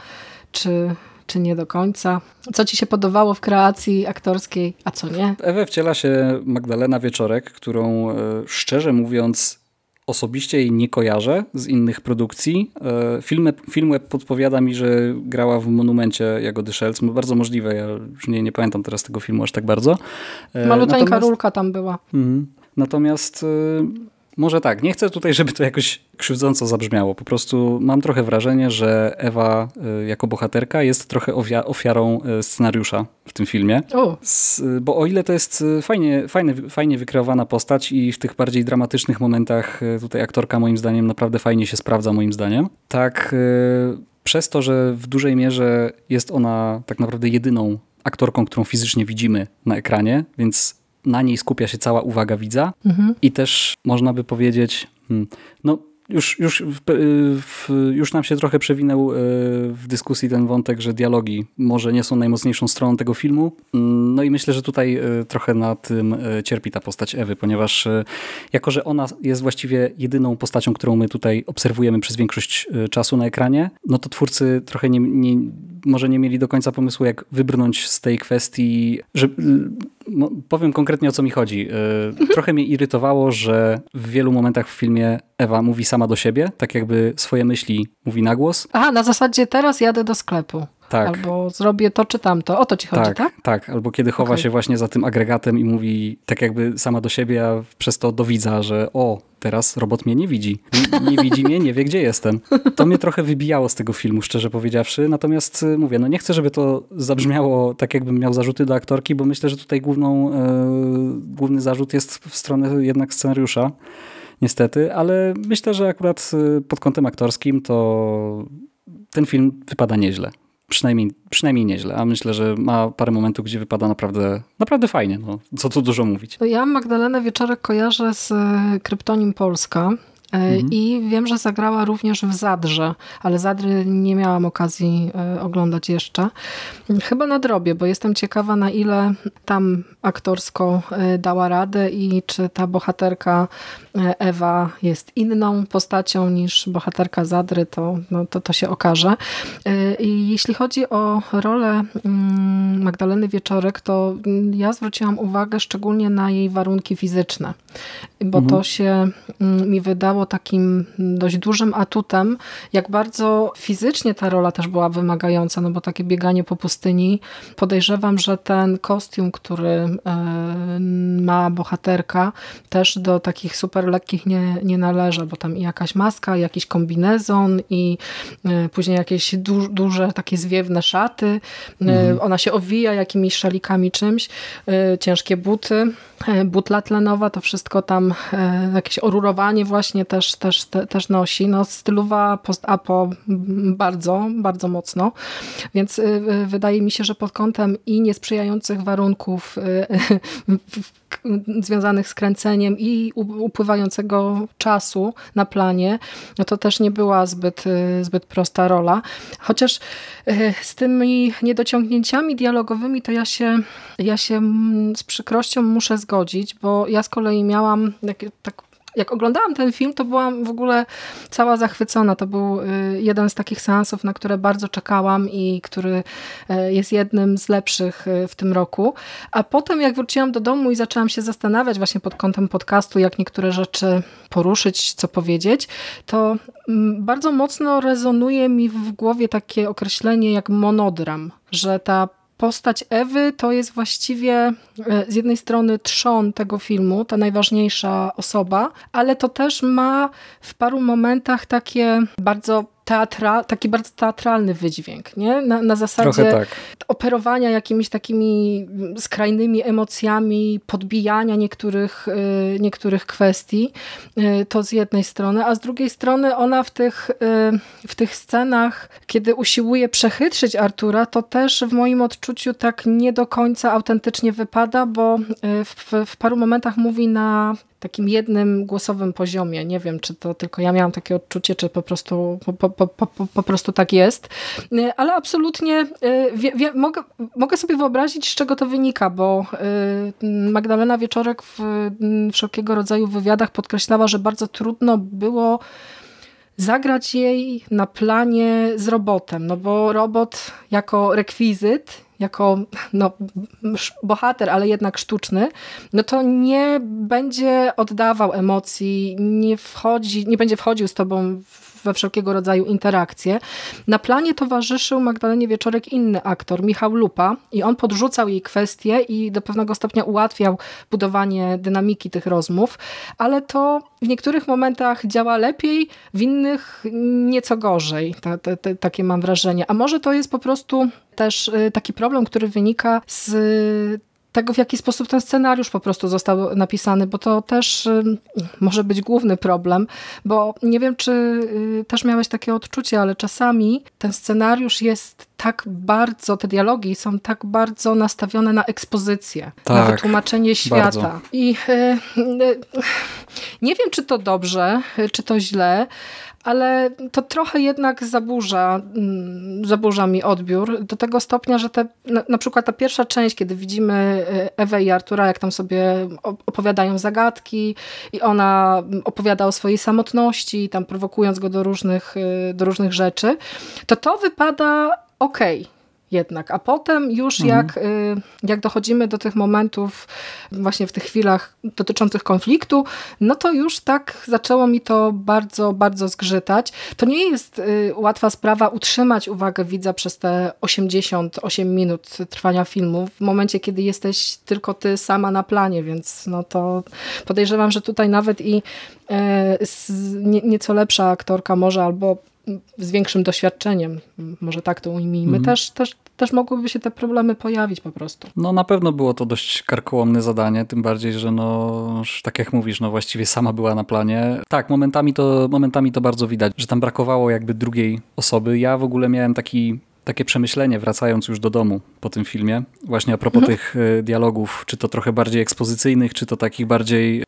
czy czy nie do końca. Co ci się podobało w kreacji aktorskiej, a co nie? Ewę wciela się Magdalena Wieczorek, którą e, szczerze mówiąc osobiście jej nie kojarzę z innych produkcji. E, film, film podpowiada mi, że grała w Monumencie Jagody Szelc. Bardzo możliwe, ja już nie, nie pamiętam teraz tego filmu aż tak bardzo. E, Maluteńka Natomiast, rulka tam była. Mhm. Natomiast może tak, nie chcę tutaj, żeby to jakoś krzywdząco zabrzmiało. Po prostu mam trochę wrażenie, że Ewa y, jako bohaterka jest trochę ofiarą y, scenariusza w tym filmie. O. Bo o ile to jest y, fajnie, fajnie, fajnie wykreowana postać i w tych bardziej dramatycznych momentach tutaj aktorka moim zdaniem naprawdę fajnie się sprawdza moim zdaniem, tak przez to, że w dużej mierze jest ona tak naprawdę jedyną aktorką, którą fizycznie widzimy na ekranie, więc na niej skupia się cała uwaga widza mhm. i też można by powiedzieć, hmm, no już, już, w, w, już nam się trochę przewinął e, w dyskusji ten wątek, że dialogi może nie są najmocniejszą stroną tego filmu. Mm, no i myślę, że tutaj e, trochę na tym cierpi ta postać Ewy, ponieważ jako, że ona jest właściwie jedyną postacią, którą my tutaj obserwujemy przez większość czasu na ekranie, no to twórcy trochę nie, nie może nie mieli do końca pomysłu, jak wybrnąć z tej kwestii, że powiem konkretnie o co mi chodzi. Trochę mnie irytowało, że w wielu momentach w filmie Ewa mówi sama do siebie, tak jakby swoje myśli mówi na głos. A, na zasadzie teraz jadę do sklepu. Tak. Albo zrobię to czy tamto. O to ci chodzi, tak? Tak, tak. albo kiedy chowa okay. się właśnie za tym agregatem i mówi tak jakby sama do siebie, a przez to do widza, że o, teraz robot mnie nie widzi. Nie, nie widzi mnie, nie wie gdzie jestem. To mnie trochę wybijało z tego filmu, szczerze powiedziawszy. Natomiast y, mówię, no nie chcę, żeby to zabrzmiało tak jakbym miał zarzuty do aktorki, bo myślę, że tutaj główną, yy, główny zarzut jest w stronę jednak scenariusza niestety, ale myślę, że akurat y, pod kątem aktorskim to ten film wypada nieźle. Przynajmniej, przynajmniej nieźle, a myślę, że ma parę momentów, gdzie wypada naprawdę, naprawdę fajnie. No, co tu dużo mówić. Ja Magdalenę Wieczorek kojarzę z y, Kryptonim Polska. E, mhm. I wiem, że zagrała również w Zadrze, ale Zadry nie miałam okazji e, oglądać jeszcze. Chyba na drobie, bo jestem ciekawa na ile tam aktorsko e, dała radę i czy ta bohaterka Ewa jest inną postacią niż bohaterka Zadry, to, no, to, to się okaże. I jeśli chodzi o rolę mm, Magdaleny Wieczorek, to ja zwróciłam uwagę szczególnie na jej warunki fizyczne, bo mhm. to się mm, mi wydało takim dość dużym atutem, jak bardzo fizycznie ta rola też była wymagająca, no bo takie bieganie po pustyni, podejrzewam, że ten kostium, który e, ma bohaterka, też do takich super lekkich nie, nie należy, bo tam i jakaś maska, i jakiś kombinezon i e, później jakieś du duże takie zwiewne szaty. E, mhm. Ona się owija jakimiś szalikami czymś, ciężkie buty, butla tlenowa, to wszystko tam, jakieś orurowanie właśnie też, też, te, też nosi. No, stylowa post-apo bardzo, bardzo mocno. Więc wydaje mi się, że pod kątem i niesprzyjających warunków związanych z kręceniem i czasu na planie, no to też nie była zbyt, zbyt prosta rola. Chociaż z tymi niedociągnięciami dialogowymi to ja się, ja się z przykrością muszę zgodzić, bo ja z kolei miałam tak jak oglądałam ten film, to byłam w ogóle cała zachwycona. To był y, jeden z takich seansów, na które bardzo czekałam i który y, jest jednym z lepszych y, w tym roku. A potem jak wróciłam do domu i zaczęłam się zastanawiać właśnie pod kątem podcastu, jak niektóre rzeczy poruszyć, co powiedzieć, to mm, bardzo mocno rezonuje mi w głowie takie określenie jak monodram, że ta postać Ewy to jest właściwie e, z jednej strony trzon tego filmu, ta najważniejsza osoba, ale to też ma w paru momentach takie bardzo teatra, taki bardzo teatralny wydźwięk, nie? Na, na zasadzie tak. operowania jakimiś takimi skrajnymi emocjami, podbijania niektórych, y, niektórych kwestii, y, to z jednej strony, a z drugiej strony ona w tych, y, w tych scenach, kiedy usiłuje przechytrzyć Artura, to też w moim odczuciu tak nie do końca autentycznie wypada, bo w, w paru momentach mówi na takim jednym głosowym poziomie. Nie wiem, czy to tylko ja miałam takie odczucie, czy po prostu, po, po, po, po prostu tak jest. Y, ale absolutnie y, wie, wie, mogę, mogę sobie wyobrazić, z czego to wynika, bo y, Magdalena Wieczorek w wszelkiego rodzaju wywiadach podkreślała, że bardzo trudno było zagrać jej na planie z robotem, no bo robot jako rekwizyt jako no, bohater, ale jednak sztuczny, no to nie będzie oddawał emocji, nie, wchodzi, nie będzie wchodził z tobą we wszelkiego rodzaju interakcje. Na planie towarzyszył Magdalenie Wieczorek inny aktor, Michał Lupa i on podrzucał jej kwestie i do pewnego stopnia ułatwiał budowanie dynamiki tych rozmów, ale to w niektórych momentach działa lepiej, w innych nieco gorzej. Ta, ta, ta, takie mam wrażenie. A może to jest po prostu też y, taki problem, który wynika z tego, w jaki sposób ten scenariusz po prostu został napisany, bo to też może być główny problem, bo nie wiem, czy y, też miałeś takie odczucie, ale czasami ten scenariusz jest tak bardzo, te dialogi są tak bardzo nastawione na ekspozycję, tak, na wytłumaczenie świata. Bardzo. I y, y, nie wiem, czy to dobrze, czy to źle, ale to trochę jednak zaburza, mm, zaburza mi odbiór do tego stopnia, że te, na, przykład ta pierwsza część, kiedy widzimy y, Ewę i Artura, jak tam sobie opowiadają zagadki i ona opowiada o swojej samotności, tam prowokując go do różnych, y, do różnych rzeczy, to to wypada okej. Okay jednak. A potem już mhm. jak, y, jak dochodzimy do tych momentów właśnie w tych chwilach dotyczących konfliktu, no to już tak zaczęło mi to bardzo, bardzo zgrzytać. To nie jest y, łatwa sprawa utrzymać uwagę widza przez te 88 minut trwania filmu w momencie, kiedy jesteś tylko ty sama na planie, więc no to podejrzewam, że tutaj nawet i e, nieco lepsza aktorka może albo z większym doświadczeniem, może tak to ujmijmy, mhm. też, też, też mogłyby się te problemy pojawić po prostu. No na pewno było to dość karkołomne zadanie, tym bardziej, że no, tak jak mówisz, no właściwie sama była na planie. Tak, momentami to, momentami to bardzo widać, że tam brakowało jakby drugiej osoby. Ja w ogóle miałem taki takie przemyślenie, wracając już do domu po tym filmie, właśnie a propos mhm. tych e, dialogów, czy to trochę bardziej ekspozycyjnych, czy to takich bardziej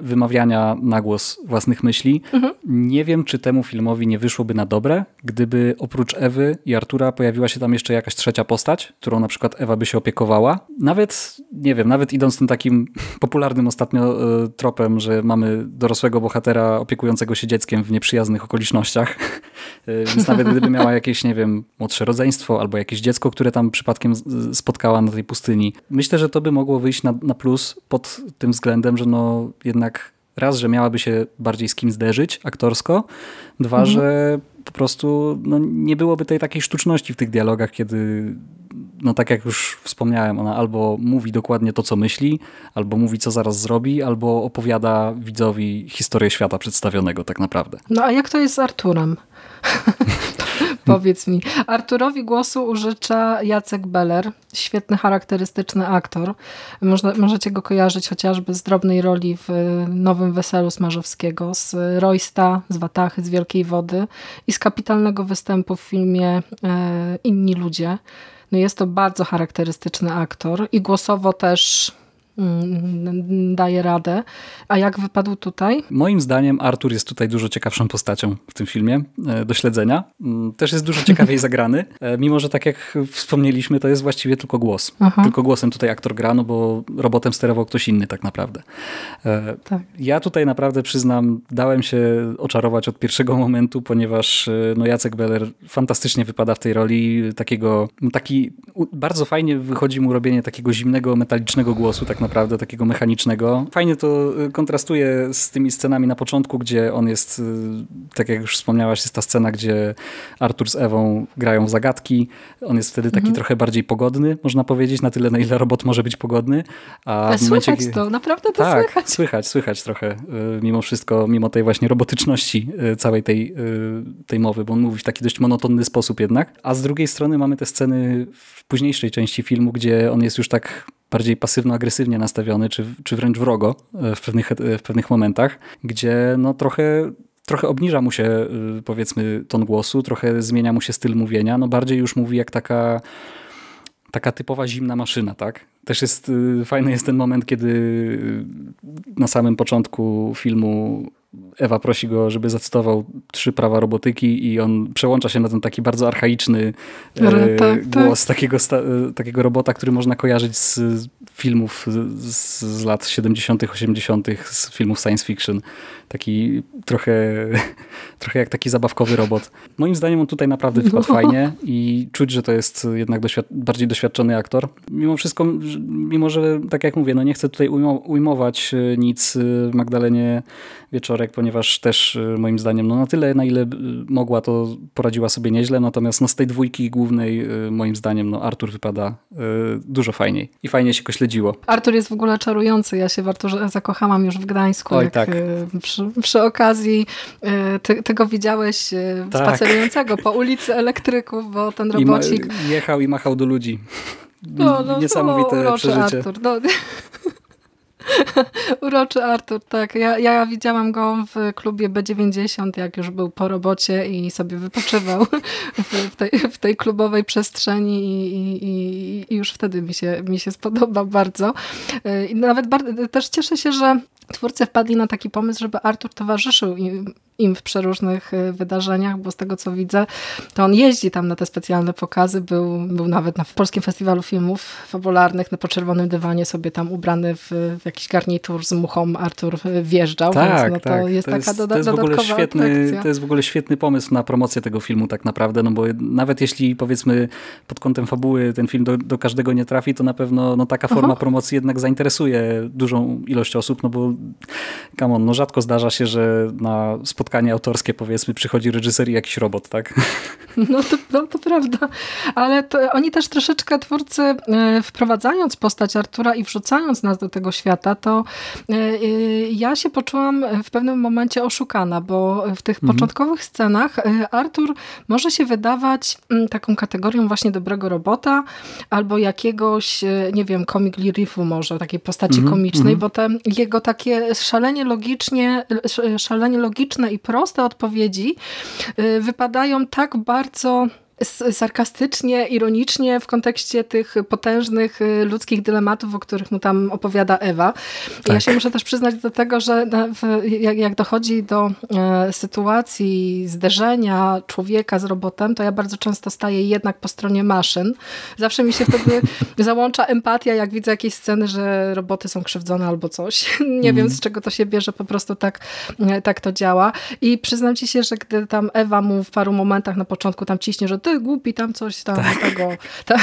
wymawiania na głos własnych myśli. Mhm. Nie wiem, czy temu filmowi nie wyszłoby na dobre, gdyby oprócz Ewy i Artura pojawiła się tam jeszcze jakaś trzecia postać, którą na przykład Ewa by się opiekowała. Nawet, nie wiem, nawet idąc tym takim popularnym ostatnio e, tropem, że mamy dorosłego bohatera opiekującego się dzieckiem w nieprzyjaznych okolicznościach, e, więc nawet gdyby miała jakieś, nie wiem, młodsze rodzeństwo albo jakieś dziecko, które tam przypadkiem spotkała na tej pustyni. Myślę, że to by mogło wyjść na, na plus pod tym względem, że no jednak raz, że miałaby się bardziej z kim zderzyć aktorsko, dwa, mhm. że po prostu no, nie byłoby tej takiej sztuczności w tych dialogach, kiedy no tak jak już wspomniałem, ona albo mówi dokładnie to, co myśli, albo mówi, co zaraz zrobi, albo opowiada widzowi historię świata przedstawionego tak naprawdę. No a jak to jest z Arturem? Powiedz mi. Arturowi głosu użycza Jacek Beller, świetny, charakterystyczny aktor. Można, możecie go kojarzyć chociażby z drobnej roli w Nowym Weselu Smarzowskiego, z Roysta, z Watachy, z Wielkiej Wody i z kapitalnego występu w filmie e, Inni Ludzie. No jest to bardzo charakterystyczny aktor i głosowo też daje radę. A jak wypadł tutaj? Moim zdaniem Artur jest tutaj dużo ciekawszą postacią w tym filmie e, do śledzenia. Mm, też jest dużo ciekawiej zagrany, e, mimo że tak jak wspomnieliśmy, to jest właściwie tylko głos. Aha. Tylko głosem tutaj aktor gra, no bo robotem sterował ktoś inny tak naprawdę. E, tak. Ja tutaj naprawdę przyznam, dałem się oczarować od pierwszego momentu, ponieważ no Jacek Beller fantastycznie wypada w tej roli takiego, taki bardzo fajnie wychodzi mu robienie takiego zimnego, metalicznego głosu, tak naprawdę takiego mechanicznego. Fajnie to y, kontrastuje z tymi scenami na początku, gdzie on jest, y, tak jak już wspomniałaś, jest ta scena, gdzie Artur z Ewą grają w zagadki. On jest wtedy taki mhm. trochę bardziej pogodny, można powiedzieć, na tyle, na ile robot może być pogodny. A, A w momencie, słychać to, naprawdę to tak, słychać. słychać, słychać trochę, y, mimo wszystko, mimo tej właśnie robotyczności całej tej, tej mowy, bo on mówi w taki dość monotonny sposób jednak. A z drugiej strony mamy te sceny w późniejszej części filmu, gdzie on jest już tak bardziej pasywno-agresywnie nastawiony, czy, czy wręcz wrogo e, w pewnych, e, w pewnych momentach, gdzie no trochę trochę obniża mu się y, powiedzmy ton głosu, trochę zmienia mu się styl mówienia, no bardziej już mówi jak taka taka typowa zimna maszyna, tak? Też jest fajny jest ten moment, kiedy na samym początku filmu Ewa prosi go, żeby zacytował trzy prawa robotyki i on przełącza się na ten taki bardzo archaiczny e, tak, głos tak. Takiego, e, takiego robota, który można kojarzyć z filmów z, z lat 70., 80., z filmów science fiction. Taki trochę, trochę jak taki zabawkowy robot. Moim zdaniem on tutaj naprawdę wpadł no. fajnie i czuć, że to jest jednak doświad bardziej doświadczony aktor. Mimo wszystko, mimo że tak jak mówię, no nie chcę tutaj ujmować e, nic Magdalenie Wieczorek, ponieważ też y, moim zdaniem no na tyle, na ile y, mogła, to poradziła sobie nieźle, natomiast no z tej dwójki głównej y, moim zdaniem no Artur wypada dużo fajniej i fajnie się go śledziło. Artur jest w ogóle czarujący, ja się w Arturze zakochałam już w Gdańsku. Oj, tak. Przy, przy okazji ty, tego widziałeś tak. spacerującego po ulicy elektryków, bo ten robocik... I jechał i machał do ludzi. No, no, Niesamowite no, przeżycie. Artur, no. Uroczy Artur, tak. Ja, ja widziałam go w klubie B90, jak już był po robocie i sobie wypoczywał w, tej, w tej klubowej przestrzeni i, i, i, już wtedy mi się, mi się spodoba bardzo. I nawet też cieszę się, że twórcy wpadli na taki pomysł, żeby Artur towarzyszył im, im w przeróżnych y, wydarzeniach, bo z tego co widzę, to on jeździ tam na te specjalne pokazy, był, był nawet na Polskim Festiwalu Filmów Fabularnych, na poczerwonym dywanie sobie tam ubrany w, w jakiś garnitur z muchą Artur wjeżdżał, tak, więc no to tak. jest to taka jest, doda to jest w ogóle świetny, atrakcja. To jest w ogóle świetny pomysł na promocję tego filmu tak naprawdę, no bo nawet jeśli powiedzmy pod kątem fabuły ten film do, do każdego nie trafi, to na pewno no, taka forma Aha. promocji jednak zainteresuje dużą ilość osób, no bo come on, no rzadko zdarza się, że na spotkaniu spotkanie autorskie, powiedzmy, przychodzi reżyser i jakiś robot, tak? No to, no, to prawda, ale to, oni też troszeczkę twórcy e, wprowadzając postać Artura i wrzucając nas do tego świata, to e, e, ja się poczułam w pewnym momencie oszukana, bo w tych mhm. początkowych scenach Artur może się wydawać mm, taką kategorią właśnie dobrego robota albo jakiegoś, nie wiem, comic reliefu może, takiej postaci mhm. komicznej, mhm. bo te jego takie szalenie logicznie, szalenie logiczne i proste odpowiedzi y, wypadają tak bardzo sarkastycznie, ironicznie w kontekście tych potężnych y, ludzkich dylematów, o których mu tam opowiada Ewa. Tak. Ja się muszę też przyznać do tego, że jak dochodzi do e, sytuacji zderzenia człowieka z robotem, to ja bardzo często staję jednak po stronie maszyn. Zawsze mi się wtedy załącza empatia, jak widzę jakieś sceny, że roboty są krzywdzone albo coś. Nie wiem, mhm. z czego to się bierze, po prostu tak, e, tak to działa. I przyznam ci się, że gdy tam Ewa mu w paru momentach na początku tam ciśnie, że ty głupi, tam coś tam tak. tego. Ta,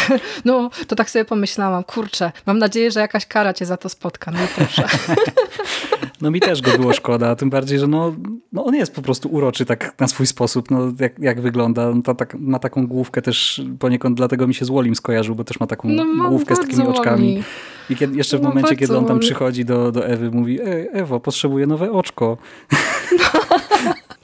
no, to tak sobie pomyślałam, kurczę, mam nadzieję, że jakaś kara cię za to spotka, no proszę. No mi też go było szkoda, tym bardziej, że no, no on jest po prostu uroczy tak na swój sposób, no jak, jak wygląda. No to tak, ma taką główkę też poniekąd, dlatego mi się z Wolim skojarzył, bo też ma taką no, główkę z takimi oczkami. I kiedy, jeszcze w no, momencie, kiedy on tam przychodzi do, do Ewy, mówi, Ej, Ewo, potrzebuję nowe oczko. No.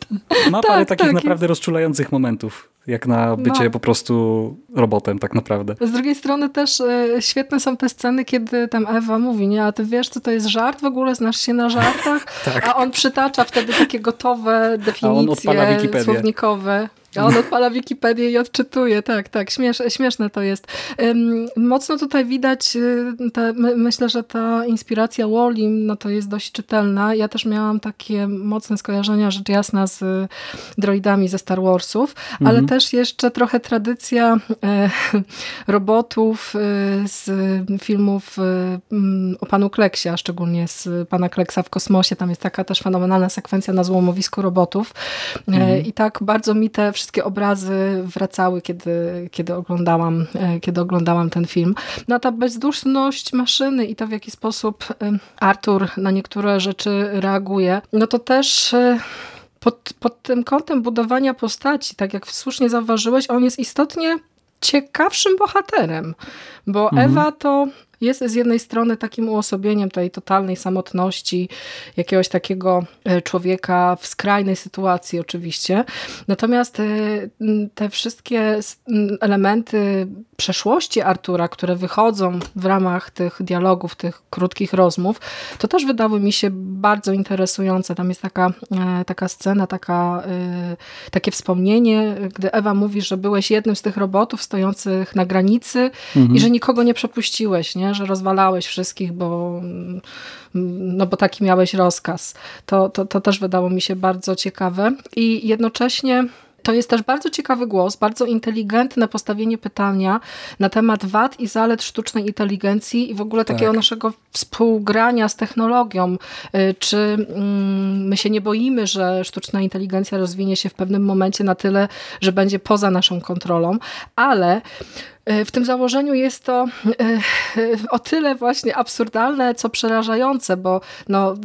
Ma parę tak, takich tak, naprawdę jest. rozczulających momentów, jak na bycie no. po prostu robotem tak naprawdę. Z drugiej strony też e, świetne są te sceny, kiedy tam Ewa mówi, nie, a ty wiesz, co to jest żart w ogóle, znasz się na żartach? tak. A on przytacza wtedy takie gotowe definicje słownikowe. A on odpala Wikipedię i odczytuje, tak, tak, śmiesz, śmieszne to jest. Mocno tutaj widać, y, te, my, myślę, że ta inspiracja Wallim, no to jest dość czytelna. Ja też miałam takie mocne skojarzenia, rzecz jasna, z droidami ze Star Warsów, mhm. ale też jeszcze trochę tradycja e, robotów e, z filmów e, o panu Kleksie, a szczególnie z pana Kleksa w kosmosie. Tam jest taka też fenomenalna sekwencja na złomowisku robotów. Mhm. I tak bardzo mi te wszystkie obrazy wracały, kiedy, kiedy, oglądałam, e, kiedy oglądałam ten film. No ta bezduszność maszyny i to w jaki sposób Artur na niektóre rzeczy reaguje, no to też e, pod, pod tym kątem budowania postaci, tak jak słusznie zauważyłeś, on jest istotnie ciekawszym bohaterem, bo mhm. Ewa to jest z jednej strony takim uosobieniem tej totalnej samotności, jakiegoś takiego e, człowieka w skrajnej sytuacji oczywiście. Natomiast e, te wszystkie elementy przeszłości Artura, które wychodzą w ramach tych dialogów, tych krótkich rozmów, to też wydały mi się bardzo interesujące. Tam jest taka, e, taka scena, taka, takie wspomnienie, gdy Ewa mówi, że byłeś jednym z tych robotów stojących na granicy mhm. i że nikogo nie przepuściłeś, nie? Że rozwalałeś wszystkich, bo, no bo taki miałeś rozkaz. To, to, to też wydało mi się bardzo ciekawe i jednocześnie to jest też bardzo ciekawy głos, bardzo inteligentne postawienie pytania na temat wad i zalet sztucznej inteligencji i w ogóle takiego tak. naszego współgrania z technologią. Y, czy mm, my się nie boimy, że sztuczna inteligencja rozwinie się w pewnym momencie na tyle, że będzie poza naszą kontrolą, ale w tym założeniu jest to e, o tyle właśnie absurdalne, co przerażające, bo no,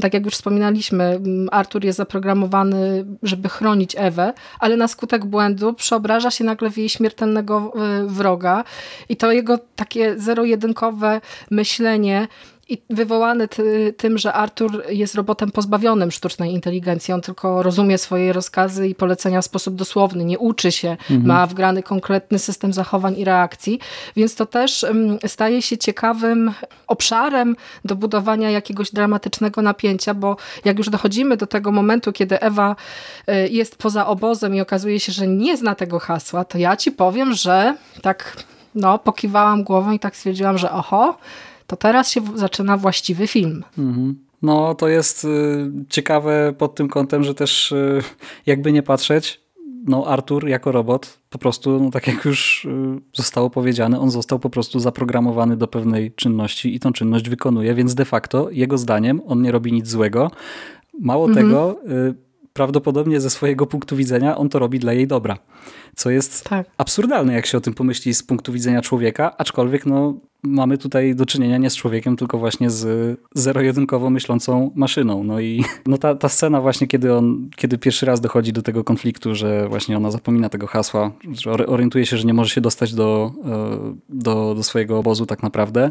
tak jak już wspominaliśmy, Artur jest zaprogramowany, żeby chronić Ewę, ale na skutek błędu przeobraża się nagle w jej śmiertelnego e, wroga i to jego takie zero-jedynkowe myślenie i wywołany ty, tym, że Artur jest robotem pozbawionym sztucznej inteligencji. On tylko rozumie swoje rozkazy i polecenia w sposób dosłowny, nie uczy się, mhm. ma wgrany konkretny system zachowań i reakcji, więc to też um, staje się ciekawym obszarem do budowania jakiegoś dramatycznego napięcia, bo jak już dochodzimy do tego momentu, kiedy Ewa y, jest poza obozem i okazuje się, że nie zna tego hasła, to ja ci powiem, że tak no, pokiwałam głową i tak stwierdziłam, że oho, to teraz się zaczyna właściwy film. Mhm. No, to jest y, ciekawe pod tym kątem, że też y, jakby nie patrzeć, no Artur jako robot po prostu, no tak jak już y, zostało powiedziane, on został po prostu zaprogramowany do pewnej czynności i tą czynność wykonuje, więc de facto jego zdaniem on nie robi nic złego. Mało mhm. tego, prawdopodobnie ze swojego punktu widzenia on to robi dla jej dobra. Co jest tak. absurdalne, jak się o tym pomyśli z punktu widzenia człowieka, aczkolwiek no, mamy tutaj do czynienia nie z człowiekiem, tylko właśnie z zero-jedynkowo myślącą maszyną. No i no ta, ta scena właśnie, kiedy on, kiedy pierwszy raz dochodzi do tego konfliktu, że właśnie ona zapomina tego hasła, że orientuje się, że nie może się dostać do, e, do, do swojego obozu tak naprawdę.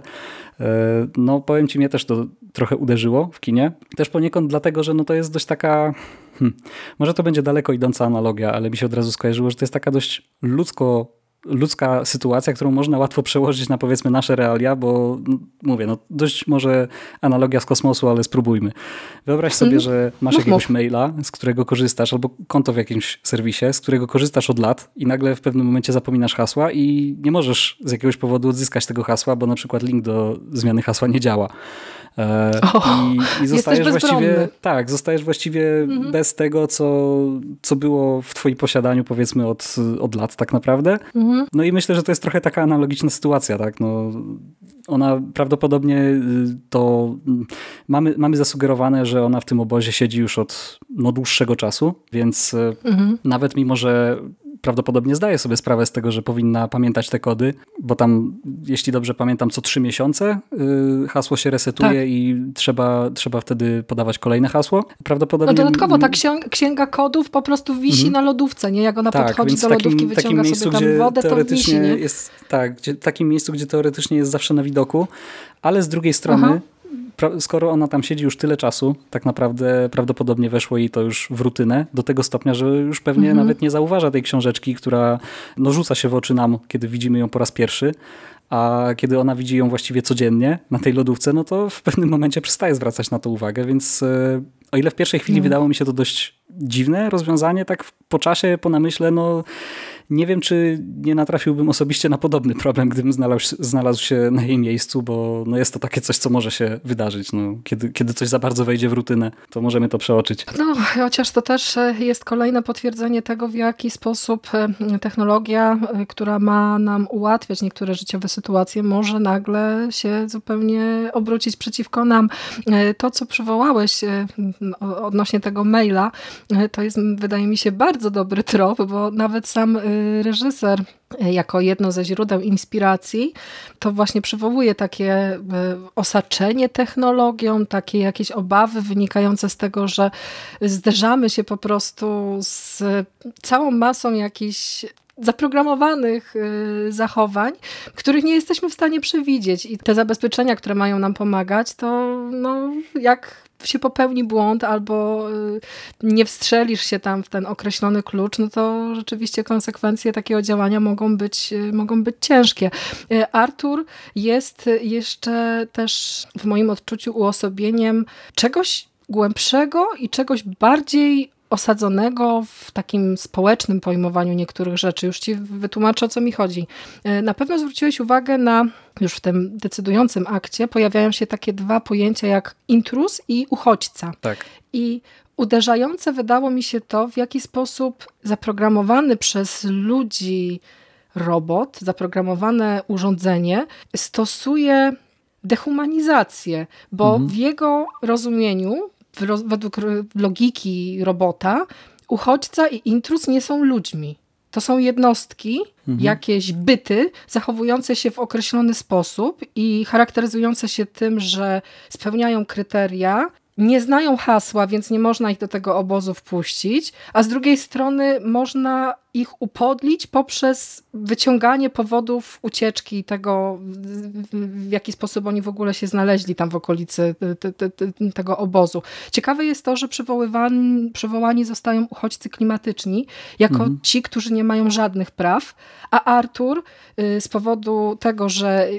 E, no powiem ci, mnie też to trochę uderzyło w kinie. Też poniekąd dlatego, że no to jest dość taka Hmm. Może to będzie daleko idąca analogia, ale mi się od razu skojarzyło, że to jest taka dość ludzko ludzka sytuacja, którą można łatwo przełożyć na powiedzmy nasze realia, bo no, mówię, no dość może analogia z kosmosu, ale spróbujmy. Wyobraź sobie, mhm. że masz jakiegoś maila, z którego korzystasz, albo konto w jakimś serwisie, z którego korzystasz od lat i nagle w pewnym momencie zapominasz hasła i nie możesz z jakiegoś powodu odzyskać tego hasła, bo na przykład link do zmiany hasła nie działa. E, I, i zostajesz właściwie, tak, zostajesz właściwie mhm. bez tego, co, co było w twoim posiadaniu powiedzmy od, od lat tak naprawdę. Mhm. No i myślę, że to jest trochę taka analogiczna sytuacja, tak, no ona prawdopodobnie y, to mamy, mamy zasugerowane, że ona w tym obozie siedzi już od no, dłuższego czasu, więc y, mhm. nawet mimo, że prawdopodobnie zdaje sobie sprawę z tego, że powinna pamiętać te kody, bo tam, jeśli dobrze pamiętam, co trzy miesiące y, hasło się resetuje tak. i trzeba, trzeba wtedy podawać kolejne hasło. Prawdopodobnie... No dodatkowo ta księga, księga kodów po prostu wisi mhm. na lodówce, nie? Jak ona tak, podchodzi do takim, lodówki, wyciąga miejscu, sobie tam wodę, to wisi, nie? Jest, tak, gdzie, takim miejscu, gdzie teoretycznie jest zawsze na widoku, ale z drugiej strony Aha skoro ona tam siedzi już tyle czasu, tak naprawdę prawdopodobnie weszło jej to już w rutynę, do tego stopnia, że już pewnie mhm. nawet nie zauważa tej książeczki, która no, rzuca się w oczy nam, kiedy widzimy ją po raz pierwszy, a kiedy ona widzi ją właściwie codziennie na tej lodówce, no to w pewnym momencie przestaje zwracać na to uwagę, więc e, o ile w pierwszej chwili no. wydało mi się to dość dziwne rozwiązanie, tak po czasie, po namyśle, no nie wiem, czy nie natrafiłbym osobiście na podobny problem, gdybym znalazł, znalazł się na jej miejscu, bo no jest to takie coś, co może się wydarzyć. No, kiedy, kiedy coś za bardzo wejdzie w rutynę, to możemy to przeoczyć. No, chociaż to też e, jest kolejne potwierdzenie tego, w jaki sposób e, technologia, e, która ma nam ułatwiać niektóre życiowe sytuacje, może nagle się zupełnie obrócić przeciwko nam. To, co przywołałeś odnośnie tego maila, to jest, wydaje mi się, bardzo dobry trop, bo nawet sam reżyser jako jedno ze źródeł inspiracji, to właśnie przywołuje takie e, osaczenie technologią, takie jakieś obawy wynikające z tego, że zderzamy się po prostu z całą masą jakichś zaprogramowanych e, zachowań, których nie jesteśmy w stanie przewidzieć. I te zabezpieczenia, które mają nam pomagać, to no, jak się popełni błąd albo y, nie wstrzelisz się tam w ten określony klucz, no to rzeczywiście konsekwencje takiego działania mogą być, y, mogą być ciężkie. Y, Artur jest jeszcze też w moim odczuciu uosobieniem czegoś głębszego i czegoś bardziej osadzonego w takim społecznym pojmowaniu niektórych rzeczy. Już ci wytłumaczę, o co mi chodzi. E, na pewno zwróciłeś uwagę na, już w tym decydującym akcie, pojawiają się takie dwa pojęcia jak intrus i uchodźca. Tak. I uderzające wydało mi się to, w jaki sposób zaprogramowany przez ludzi robot, zaprogramowane urządzenie stosuje dehumanizację, bo mhm. w jego rozumieniu według logiki robota uchodźca i intruz nie są ludźmi. To są jednostki, mhm. jakieś byty zachowujące się w określony sposób i charakteryzujące się tym, że spełniają kryteria, nie znają hasła, więc nie można ich do tego obozu wpuścić, a z drugiej strony można ich upodlić poprzez wyciąganie powodów ucieczki tego, w jaki sposób oni w ogóle się znaleźli tam w okolicy te, te, te, tego obozu. Ciekawe jest to, że przywoływani, przywołani zostają uchodźcy klimatyczni jako mhm. ci, którzy nie mają żadnych praw, a Artur y, z powodu tego, że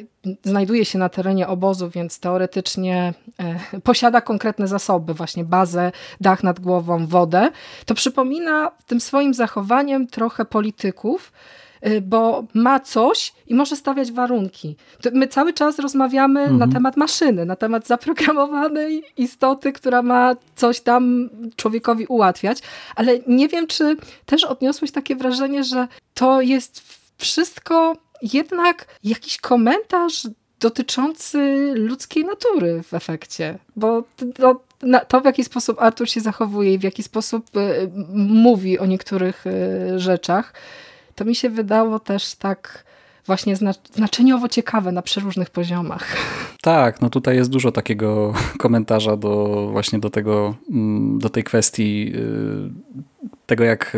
znajduje się na terenie obozu, więc teoretycznie e, posiada konkretne zasoby, właśnie bazę, dach nad głową, wodę, to przypomina tym swoim zachowaniem trochę polityków, e, bo ma coś i może stawiać warunki. My cały czas rozmawiamy mhm. na temat maszyny, na temat zaprogramowanej istoty, która ma coś tam człowiekowi ułatwiać, ale nie wiem, czy też odniosłeś takie wrażenie, że to jest wszystko jednak jakiś komentarz dotyczący ludzkiej natury w efekcie, bo to, to, w jaki sposób Artur się zachowuje i w jaki sposób y, mówi o niektórych y, rzeczach, to mi się wydało też tak właśnie znaczeniowo ciekawe na przeróżnych poziomach. Tak, no tutaj jest dużo takiego komentarza do właśnie do tego, mm, do tej kwestii y, tego, jak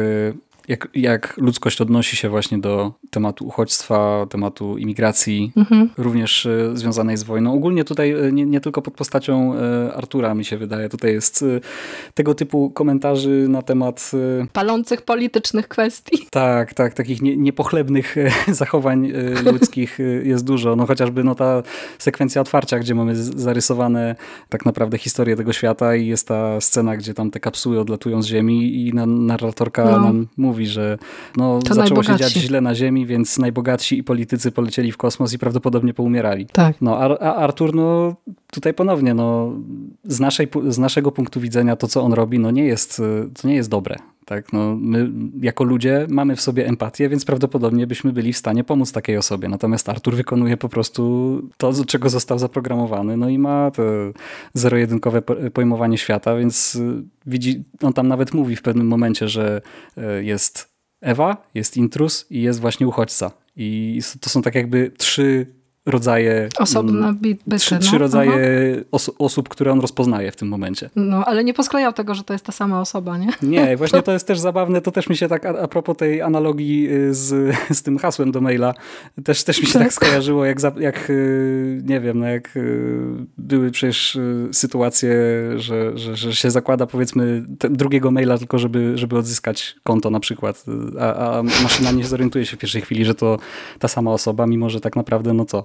jak, jak ludzkość odnosi się właśnie do tematu uchodźstwa, tematu imigracji, mhm. również e, związanej z wojną. Ogólnie tutaj e, nie, nie, tylko pod postacią e, Artura mi się wydaje, tutaj jest tego typu komentarzy na temat... Palących politycznych kwestii. Tak, tak, takich nie, niepochlebnych zachowań ludzkich jest dużo. No chociażby no, ta sekwencja otwarcia, gdzie mamy zarysowane tak naprawdę historię tego świata i jest ta scena, gdzie tam te kapsuły odlatują z Ziemi i narratorka no. nam mówi, mówi, że no, zaczęło się dziać źle na Ziemi, więc najbogatsi i politycy polecieli w kosmos i prawdopodobnie poumierali. Tak. No, a, a Artur, no tutaj ponownie, no, z, naszej, z naszego punktu widzenia to, co on robi, no nie jest, to nie jest dobre. Tak? No, my jako ludzie mamy w sobie empatię, więc prawdopodobnie byśmy byli w stanie pomóc takiej osobie. Natomiast Artur wykonuje po prostu to, do czego został zaprogramowany, no i ma to zero-jedynkowe pojmowanie świata, więc y, widzi, on tam nawet mówi w pewnym momencie, że y, jest Ewa, jest intrus i jest właśnie uchodźca. I to są tak jakby trzy rodzaje. Osobne mm, byty. Trzy, no. trzy rodzaje os osób, które on rozpoznaje w tym momencie. No, ale nie posklejał tego, że to jest ta sama osoba, nie? Nie, właśnie to jest też zabawne. To też mi się tak, a, a propos tej analogii y, z, z tym hasłem do maila, też, też mi się tak, tak skojarzyło, jak, jak y, nie wiem, no jak y, były przecież sytuacje, że, że, że się zakłada powiedzmy drugiego maila tylko, żeby, żeby odzyskać konto na przykład, a, a maszyna nie zorientuje się w pierwszej chwili, że to ta sama osoba, mimo że tak naprawdę, no co,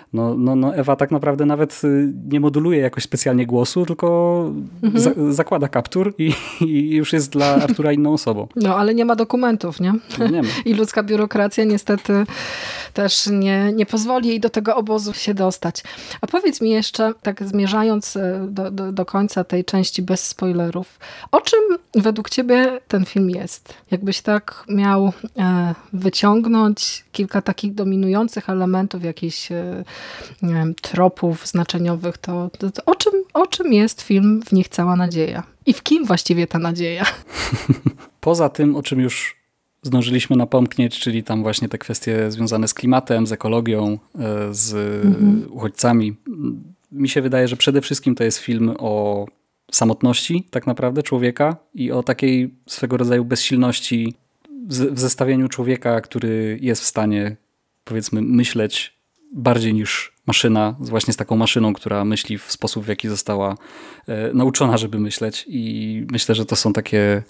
no, no, no Ewa tak naprawdę nawet y, nie moduluje jakoś specjalnie głosu, tylko mhm. za, zakłada kaptur i, i, już jest dla Artura inną osobą. No, ale nie ma dokumentów, nie? nie ma. I ludzka biurokracja niestety też nie, nie pozwoli jej do tego obozu się dostać. A powiedz mi jeszcze, tak zmierzając y, do, do, do końca tej części bez spoilerów, o czym według ciebie ten film jest? Jakbyś tak miał e, wyciągnąć kilka takich dominujących elementów, jakichś e, wiem, tropów znaczeniowych, to, to, to, o, czym, o czym jest film W nich cała nadzieja? I w kim właściwie ta nadzieja? Poza tym, o czym już zdążyliśmy napomknieć, czyli tam właśnie te kwestie związane z klimatem, z ekologią, e, z mhm. uchodźcami. Mi się wydaje, że przede wszystkim to jest film o samotności tak naprawdę człowieka i o takiej swego rodzaju bezsilności w zestawieniu człowieka, który jest w stanie powiedzmy myśleć bardziej niż maszyna, właśnie z taką maszyną, która myśli w sposób, w jaki została e, nauczona, żeby myśleć i myślę, że to są takie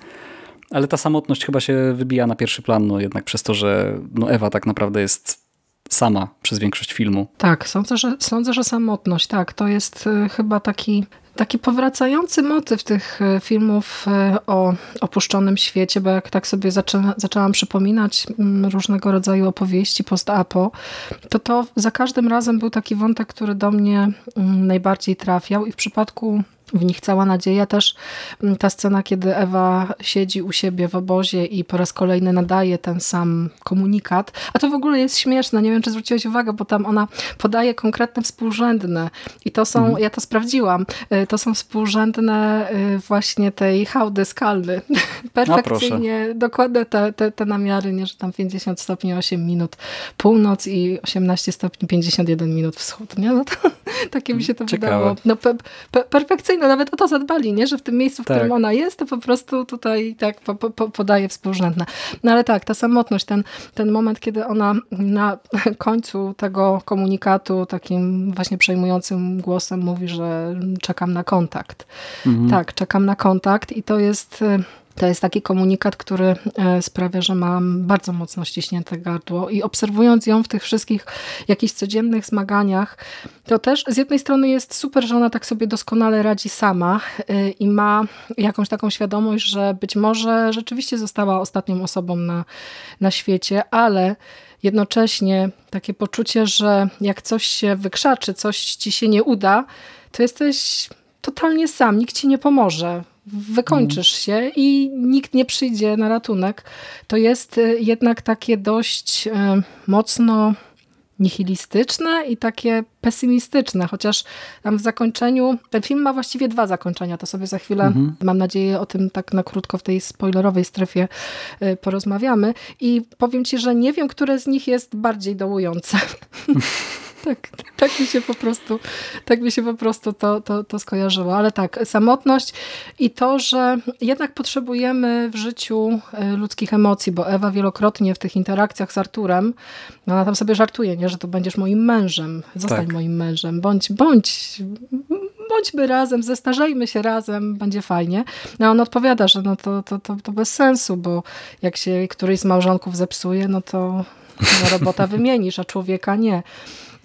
ale ta samotność chyba się wybija na pierwszy plan, no jednak przez to, że no Ewa tak naprawdę jest sama przez większość filmu. Tak, sądzę, że, sądzę, że samotność, tak, to jest e, chyba taki taki powracający motyw tych e, filmów e, o opuszczonym świecie, bo jak tak sobie zaczę, zaczęłam przypominać mm, różnego rodzaju opowieści post-apo, to to za każdym razem był taki wątek, który do mnie mm, najbardziej trafiał i w przypadku w nich cała nadzieja też mm, ta scena, kiedy Ewa siedzi u siebie w obozie i po raz kolejny nadaje ten sam komunikat. A to w ogóle jest śmieszne, nie wiem czy zwróciłeś uwagę, bo tam ona podaje konkretne współrzędne i to są, mhm. ja to sprawdziłam, y, to są współrzędne y, właśnie tej hałdy skalny. Perfekcyjnie, no dokładne te, te, te namiary, nie, że tam 50 stopni 8 minut północ i 18 stopni 51 minut wschód. Nie? No to, takie mi się to Ciekawe. wydało. No, pe, pe, perfekcyjne no nawet o to zadbali, nie? że w tym miejscu, w tak. którym ona jest, to po prostu tutaj tak po, po, podaje współrzędne. No ale tak, ta samotność, ten, ten moment, kiedy ona na końcu tego komunikatu takim właśnie przejmującym głosem mówi, że czekam na kontakt. Mhm. Tak, czekam na kontakt i to jest y, to jest taki komunikat, który e, sprawia, że mam bardzo mocno ściśnięte gardło i obserwując ją w tych wszystkich jakichś codziennych zmaganiach, to też z jednej strony jest super, że ona tak sobie doskonale radzi sama e, i ma jakąś taką świadomość, że być może rzeczywiście została ostatnią osobą na, na świecie, ale jednocześnie takie poczucie, że jak coś się wykrzaczy, coś ci się nie uda, to jesteś totalnie sam, nikt ci nie pomoże wykończysz się i nikt nie przyjdzie na ratunek. To jest y, jednak takie dość y, mocno nihilistyczne i takie pesymistyczne, chociaż tam w zakończeniu, ten film ma właściwie dwa zakończenia, to sobie za chwilę, mhm. mam nadzieję, o tym tak na krótko w tej spoilerowej strefie y, porozmawiamy i powiem ci, że nie wiem, które z nich jest bardziej dołujące. tak, tak mi się po prostu, tak mi się po prostu to, to, to skojarzyło. Ale tak, samotność i to, że jednak potrzebujemy w życiu e, ludzkich emocji, bo Ewa wielokrotnie w tych interakcjach z Arturem, no ona tam sobie żartuje, nie, że to będziesz moim mężem, zostań tak. moim mężem, bądź, bądź, bądźmy razem, zestarzejmy się razem, będzie fajnie. No on odpowiada, że no to, to, to, to bez sensu, bo jak się któryś z małżonków zepsuje, no to no robota wymienisz, a człowieka nie.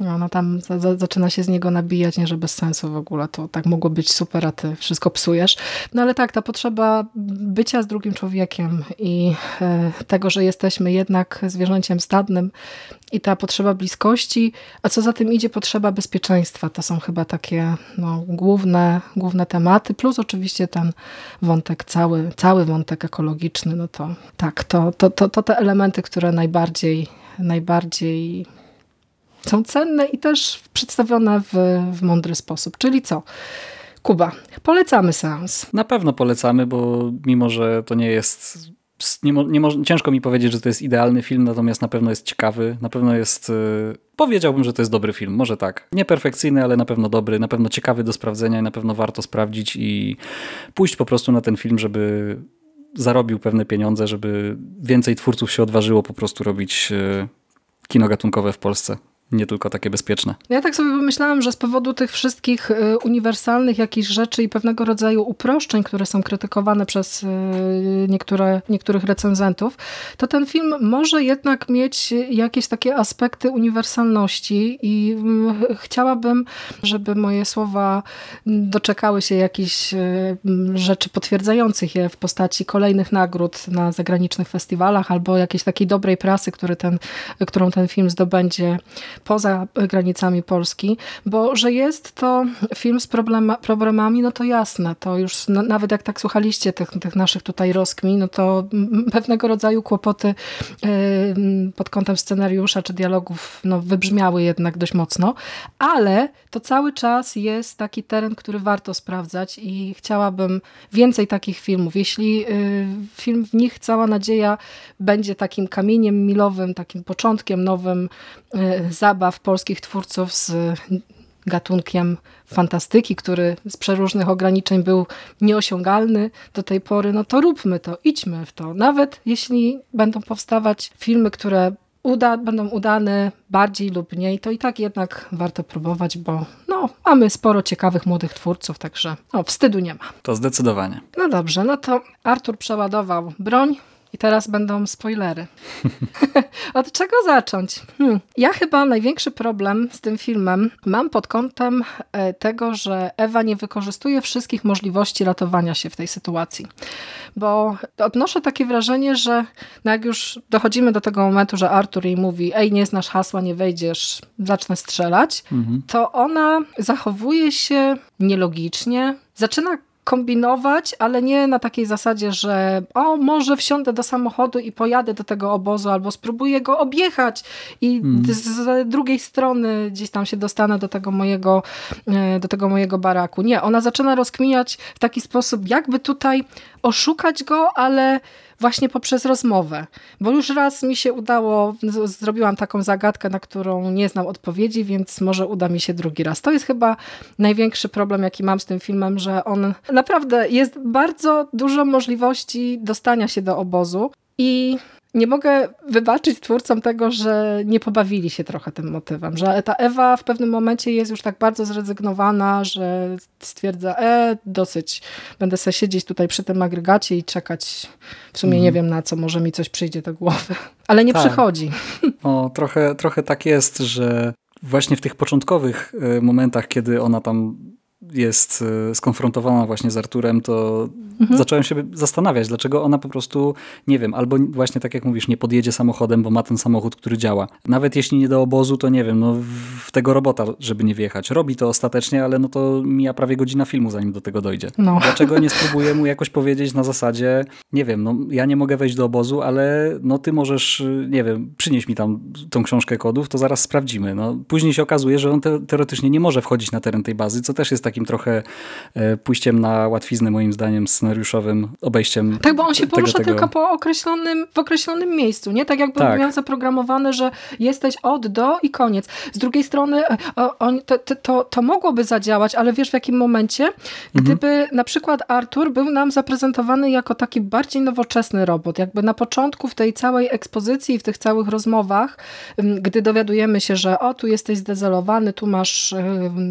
No, ona tam za, za, zaczyna się z niego nabijać, nie, że bez sensu w ogóle, to tak mogło być super, a ty wszystko psujesz. No ale tak, ta potrzeba bycia z drugim człowiekiem i e, tego, że jesteśmy jednak zwierzęciem stadnym i ta potrzeba bliskości, a co za tym idzie potrzeba bezpieczeństwa. To są chyba takie no, główne, główne tematy, plus oczywiście ten wątek cały, cały wątek ekologiczny, no to tak, to, to, to, to te elementy, które najbardziej najbardziej są cenne i też przedstawione w, w mądry sposób. Czyli co? Kuba, polecamy seans. Na pewno polecamy, bo mimo, że to nie jest nie, nie ciężko mi powiedzieć, że to jest idealny film, natomiast na pewno jest ciekawy, na pewno jest, yy, powiedziałbym, że to jest dobry film, może tak. Nieperfekcyjny, ale na pewno dobry, na pewno ciekawy do sprawdzenia i na pewno warto sprawdzić i pójść po prostu na ten film, żeby zarobił pewne pieniądze, żeby więcej twórców się odważyło po prostu robić yy, kino gatunkowe w Polsce nie tylko takie bezpieczne. Ja tak sobie pomyślałam, że z powodu tych wszystkich y, uniwersalnych jakichś rzeczy i pewnego rodzaju uproszczeń, które są krytykowane przez y, niektóre, niektórych recenzentów, to ten film może jednak mieć jakieś takie aspekty uniwersalności i mm, chciałabym, żeby moje słowa doczekały się jakichś y, rzeczy potwierdzających je w postaci kolejnych nagród na zagranicznych festiwalach albo jakiejś takiej dobrej prasy, który ten, którą ten film zdobędzie poza granicami Polski, bo że jest to film z problema, problemami, no to jasne, to już no, nawet jak tak słuchaliście tych, tych naszych tutaj rozkmin, no to pewnego rodzaju kłopoty yy, pod kątem scenariusza czy dialogów no, wybrzmiały jednak dość mocno, ale to cały czas jest taki teren, który warto sprawdzać i chciałabym więcej takich filmów. Jeśli yy, film w nich Cała Nadzieja będzie takim kamieniem milowym, takim początkiem nowym yy, zabaw polskich twórców z gatunkiem fantastyki, który z przeróżnych ograniczeń był nieosiągalny do tej pory, no to róbmy to, idźmy w to. Nawet jeśli będą powstawać filmy, które uda, będą udane bardziej lub mniej, to i tak jednak warto próbować, bo no, mamy sporo ciekawych młodych twórców, także no, wstydu nie ma. To zdecydowanie. No dobrze, no to Artur przeładował broń, i teraz będą spoilery. Od czego zacząć? Hmm. Ja chyba największy problem z tym filmem mam pod kątem e, tego, że Ewa nie wykorzystuje wszystkich możliwości ratowania się w tej sytuacji. Bo odnoszę takie wrażenie, że no jak już dochodzimy do tego momentu, że Artur jej mówi ej, nie znasz hasła, nie wejdziesz, zacznę strzelać, mhm. to ona zachowuje się nielogicznie, zaczyna kombinować, ale nie na takiej zasadzie, że o, może wsiądę do samochodu i pojadę do tego obozu, albo spróbuję go objechać i mm. z drugiej strony gdzieś tam się dostanę do tego mojego, e, do tego mojego baraku. Nie, ona zaczyna rozkminiać w taki sposób, jakby tutaj oszukać go, ale właśnie poprzez rozmowę. Bo już raz mi się udało, zrobiłam taką zagadkę, na którą nie znam odpowiedzi, więc może uda mi się drugi raz. To jest chyba największy problem, jaki mam z tym filmem, że on naprawdę jest bardzo dużo możliwości dostania się do obozu i nie mogę wybaczyć twórcom tego, że nie pobawili się trochę tym motywem, że ta Ewa w pewnym momencie jest już tak bardzo zrezygnowana, że stwierdza, e, dosyć, będę sobie siedzieć tutaj przy tym agregacie i czekać, w sumie nie mhm. wiem na co, może mi coś przyjdzie do głowy, ale nie tak. przychodzi. O, trochę, trochę tak jest, że właśnie w tych początkowych y, momentach, kiedy ona tam jest e, skonfrontowana właśnie z Arturem, to mhm. zacząłem się zastanawiać, dlaczego ona po prostu, nie wiem, albo właśnie tak jak mówisz, nie podjedzie samochodem, bo ma ten samochód, który działa. Nawet jeśli nie do obozu, to nie wiem, no w tego robota, żeby nie wjechać. Robi to ostatecznie, ale no to mija prawie godzina filmu, zanim do tego dojdzie. No. Dlaczego nie spróbuję mu jakoś powiedzieć na zasadzie, nie wiem, no ja nie mogę wejść do obozu, ale no ty możesz, nie wiem, przynieś mi tam tą książkę kodów, to zaraz sprawdzimy. No, później się okazuje, że on te teoretycznie nie może wchodzić na teren tej bazy, co też jest taki takim trochę e, pójściem na łatwiznę moim zdaniem scenariuszowym, obejściem Tak, bo on się porusza tego. tylko po określonym, w określonym miejscu, nie? Tak jakby tak. miał zaprogramowane, że jesteś od, do i koniec. Z drugiej strony e, on, to, to, to mogłoby zadziałać, ale wiesz w jakim momencie? Mhm. Gdyby mhm. na przykład Artur był nam zaprezentowany jako taki bardziej nowoczesny robot, jakby na początku w tej całej ekspozycji, w tych całych rozmowach, gdy dowiadujemy się, że o, tu jesteś zdezelowany, tu masz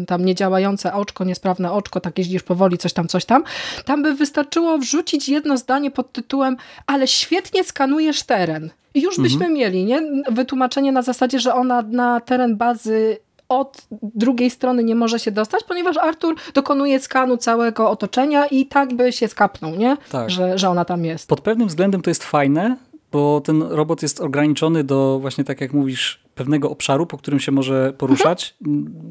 tam niedziałające oczko, nie niesprawne oczko, tak jeździsz powoli, coś tam, coś tam. Tam by wystarczyło wrzucić jedno zdanie pod tytułem ale świetnie skanujesz teren. I już byśmy mhm. mieli nie? wytłumaczenie na zasadzie, że ona na teren bazy od drugiej strony nie może się dostać, ponieważ Artur dokonuje skanu całego otoczenia i tak by się skapnął, nie? Tak. Że, że ona tam jest. Pod pewnym względem to jest fajne, bo ten robot jest ograniczony do właśnie tak jak mówisz pewnego obszaru, po którym się może poruszać.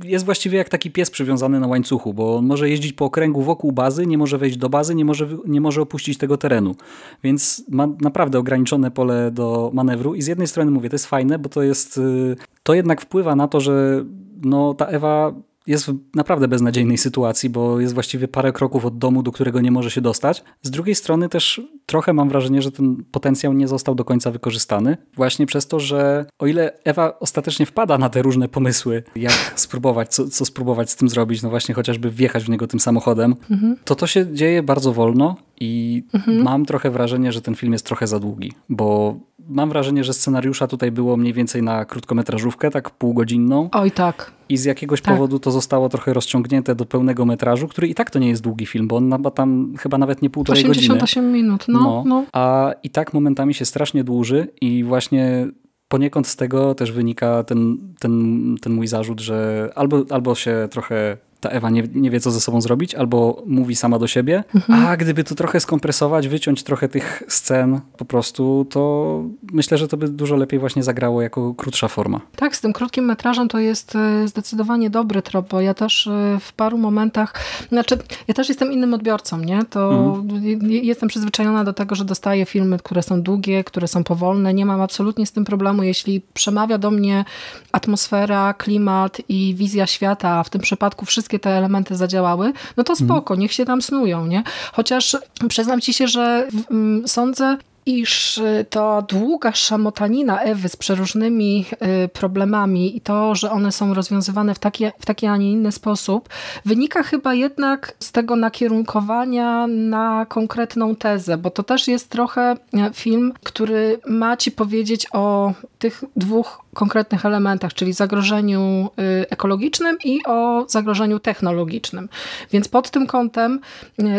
Jest właściwie jak taki pies przywiązany na łańcuchu, bo on może jeździć po okręgu wokół bazy, nie może wejść do bazy, nie może, nie może opuścić tego terenu. Więc ma naprawdę ograniczone pole do manewru i z jednej strony mówię, to jest fajne, bo to jest, y, to jednak wpływa na to, że no, ta Ewa jest w naprawdę beznadziejnej sytuacji, bo jest właściwie parę kroków od domu, do którego nie może się dostać. Z drugiej strony też trochę mam wrażenie, że ten potencjał nie został do końca wykorzystany. Właśnie przez to, że o ile Ewa ostatecznie wpada na te różne pomysły, jak spróbować, co, co spróbować z tym zrobić, no właśnie chociażby wjechać w niego tym samochodem, mhm. to to się dzieje bardzo wolno i mhm. mam trochę wrażenie, że ten film jest trochę za długi, bo mam wrażenie, że scenariusza tutaj było mniej więcej na krótkometrażówkę, tak półgodzinną. Oj tak. I z jakiegoś tak. powodu to zostało trochę rozciągnięte do pełnego metrażu, który i tak to nie jest długi film, bo on ma tam chyba nawet nie półtorej 88 godziny. 88 minut, no, no, no. A i tak momentami się strasznie dłuży i właśnie poniekąd z tego też wynika ten, ten, ten mój zarzut, że albo, albo się trochę ta Ewa nie, nie wie, co ze sobą zrobić, albo mówi sama do siebie, mhm. a gdyby to trochę skompresować, wyciąć trochę tych scen po prostu, to myślę, że to by dużo lepiej właśnie zagrało jako krótsza forma. Tak, z tym krótkim metrażem to jest e, zdecydowanie dobry trop, bo ja też e, w paru momentach, znaczy ja też jestem innym odbiorcą, nie? To mhm. jestem przyzwyczajona do tego, że dostaję filmy, które są długie, które są powolne, nie mam absolutnie z tym problemu, jeśli przemawia do mnie atmosfera, klimat i wizja świata, a w tym przypadku wszystkie wszystkie te elementy zadziałały, no to mhm. spoko, niech się tam snują, nie? Chociaż przyznam ci się, że mm, sądzę, iż y, to długa szamotanina Ewy z przeróżnymi y, problemami i to, że one są rozwiązywane w taki, w taki, a nie inny sposób, wynika chyba jednak z tego nakierunkowania na konkretną tezę, bo to też jest trochę e, film, który ma ci powiedzieć o tych dwóch konkretnych elementach, czyli zagrożeniu y, ekologicznym i o zagrożeniu technologicznym. Więc pod tym kątem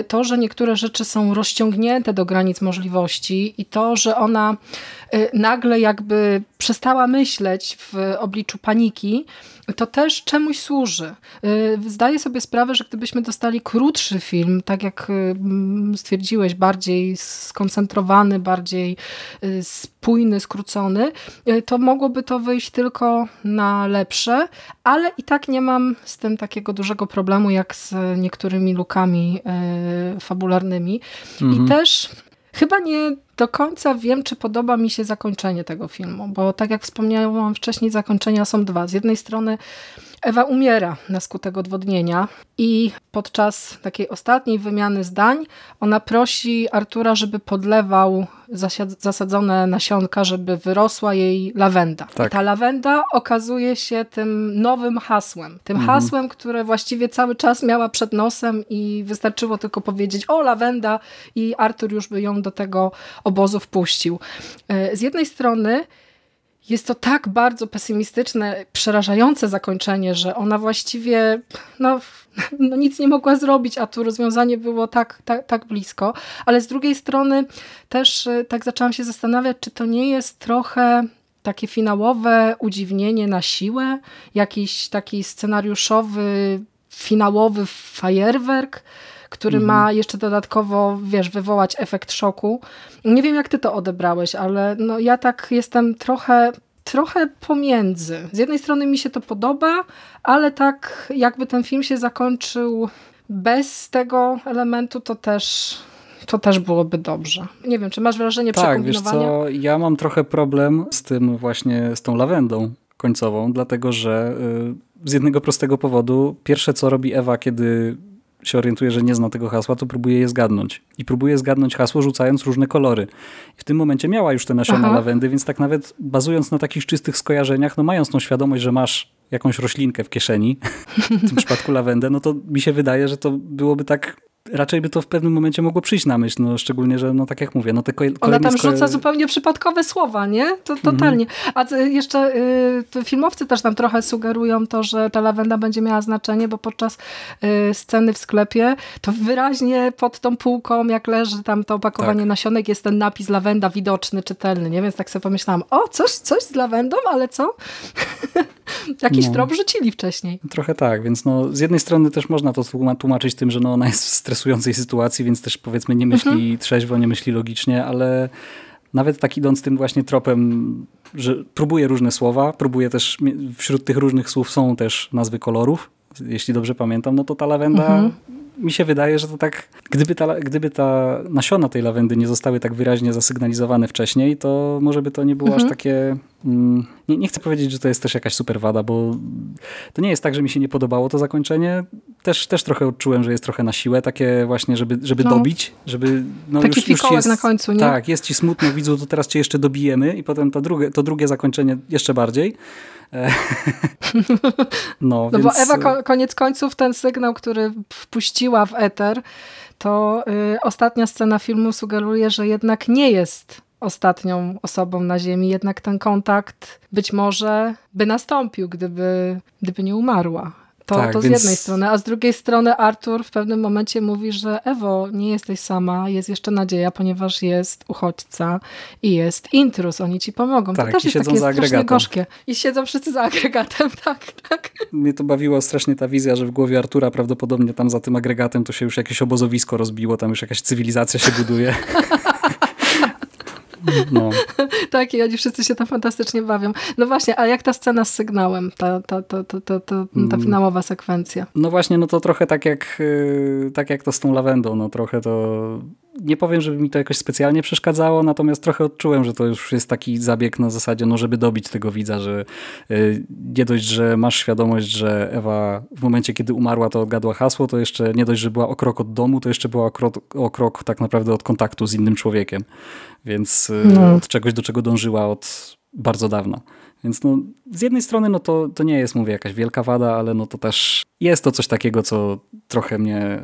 to, że niektóre rzeczy są rozciągnięte do granic możliwości i to, że ona y, nagle jakby przestała myśleć w obliczu paniki, to też czemuś służy. Y, zdaję sobie sprawę, że gdybyśmy dostali krótszy film, tak jak y, stwierdziłeś, bardziej skoncentrowany, bardziej spójny, skrócony, to mogłoby to wyjść tylko na lepsze, ale i tak nie mam z tym takiego dużego problemu jak z niektórymi lukami fabularnymi. Mhm. I też chyba nie do końca wiem, czy podoba mi się zakończenie tego filmu, bo tak jak wspomniałam wcześniej, zakończenia są dwa. Z jednej strony Ewa umiera na skutek odwodnienia i podczas takiej ostatniej wymiany zdań ona prosi Artura, żeby podlewał zasadzone nasionka, żeby wyrosła jej lawenda. Tak. Ta lawenda okazuje się tym nowym hasłem. Tym mhm. hasłem, które właściwie cały czas miała przed nosem i wystarczyło tylko powiedzieć o lawenda i Artur już by ją do tego obozu wpuścił. E, z jednej strony jest to tak bardzo pesymistyczne, przerażające zakończenie, że ona właściwie no, no nic nie mogła zrobić, a tu rozwiązanie było tak, tak, tak blisko. Ale z drugiej strony też y, tak zaczęłam się zastanawiać, czy to nie jest trochę takie finałowe udziwnienie na siłę, jakiś taki scenariuszowy, finałowy fajerwerk, który mhm. ma jeszcze dodatkowo, wiesz, wywołać efekt szoku. Nie wiem, jak ty to odebrałeś, ale no ja tak jestem trochę trochę pomiędzy. Z jednej strony mi się to podoba, ale tak jakby ten film się zakończył bez tego elementu, to też to też byłoby dobrze. Nie wiem, czy masz wrażenie tak, wiesz co, ja mam trochę problem z tym właśnie, z tą lawendą końcową, dlatego że y, z jednego prostego powodu, pierwsze co robi Ewa, kiedy się orientuje, że nie zna tego hasła, to próbuje je zgadnąć. I próbuje zgadnąć hasło, rzucając różne kolory. I w tym momencie miała już te nasiona Aha. lawendy, więc tak nawet bazując na takich czystych skojarzeniach, no mając tą świadomość, że masz jakąś roślinkę w kieszeni, w tym przypadku lawendę, no to mi się wydaje, że to byłoby tak raczej by to w pewnym momencie mogło przyjść na myśl, no szczególnie, że no tak jak mówię, no te Ona tam rzuca zupełnie przypadkowe słowa, nie? To mhm. totalnie. A jeszcze y, filmowcy też nam trochę sugerują to, że ta lawenda będzie miała znaczenie, bo podczas y, sceny w sklepie to wyraźnie pod tą półką, jak leży tam to opakowanie tak. nasionek, jest ten napis lawenda widoczny, czytelny, nie? Więc tak sobie pomyślałam, o, coś, coś z lawendą, ale co? Jakiś no. trop rzucili wcześniej. Trochę tak, więc no z jednej strony też można to tłumaczyć tym, że no ona jest w stresującej sytuacji, więc też powiedzmy nie myśli mhm. trzeźwo, nie myśli logicznie, ale nawet tak idąc tym właśnie tropem, że próbuje różne słowa, próbuje też, wśród tych różnych słów są też nazwy kolorów, jeśli dobrze pamiętam, no to ta lawenda mhm mi się wydaje, że to tak, gdyby ta, gdyby ta nasiona tej lawendy nie zostały tak wyraźnie zasygnalizowane wcześniej, to może by to nie było mhm. aż takie... Mm, nie, nie, chcę powiedzieć, że to jest też jakaś super wada, bo to nie jest tak, że mi się nie podobało to zakończenie. Też, też trochę odczułem, że jest trochę na siłę, takie właśnie, żeby, żeby no. dobić, żeby... No Taki już, już jest, na końcu, nie? Tak, jest ci smutno, widzu, to teraz cię jeszcze dobijemy i potem to drugie, to drugie zakończenie jeszcze bardziej. E, no, no więc... bo Ewa koniec końców ten sygnał, który wpuściła w eter, to y, ostatnia scena filmu sugeruje, że jednak nie jest ostatnią osobą na Ziemi, jednak ten kontakt być może by nastąpił, gdyby, gdyby nie umarła. To, tak, to z więc... jednej strony, a z drugiej strony Artur w pewnym momencie mówi, że Ewo, nie jesteś sama, jest jeszcze nadzieja, ponieważ jest uchodźca i jest intrus, oni ci pomogą. Tak, to też jest takie za gorzkie. I siedzą wszyscy za agregatem, tak, tak. Mnie to bawiło strasznie ta wizja, że w głowie Artura prawdopodobnie tam za tym agregatem to się już jakieś obozowisko rozbiło, tam już jakaś cywilizacja się buduje. No. tak, i oni wszyscy się tam fantastycznie bawią. No właśnie, a jak ta scena z sygnałem, ta, ta, ta, ta, ta, ta, ta mm. finałowa sekwencja? No właśnie, no to trochę tak jak, y, tak jak to z tą lawendą, no trochę to nie powiem, żeby mi to jakoś specjalnie przeszkadzało, natomiast trochę odczułem, że to już jest taki zabieg na zasadzie, no żeby dobić tego widza, że y, nie dość, że masz świadomość, że Ewa w momencie, kiedy umarła, to odgadła hasło, to jeszcze nie dość, że była o krok od domu, to jeszcze była o krok, o krok tak naprawdę od kontaktu z innym człowiekiem. Więc y, no. od czegoś, do czego dążyła od bardzo dawna. Więc no, z jednej strony no to, to nie jest, mówię, jakaś wielka wada, ale no to też jest to coś takiego, co trochę mnie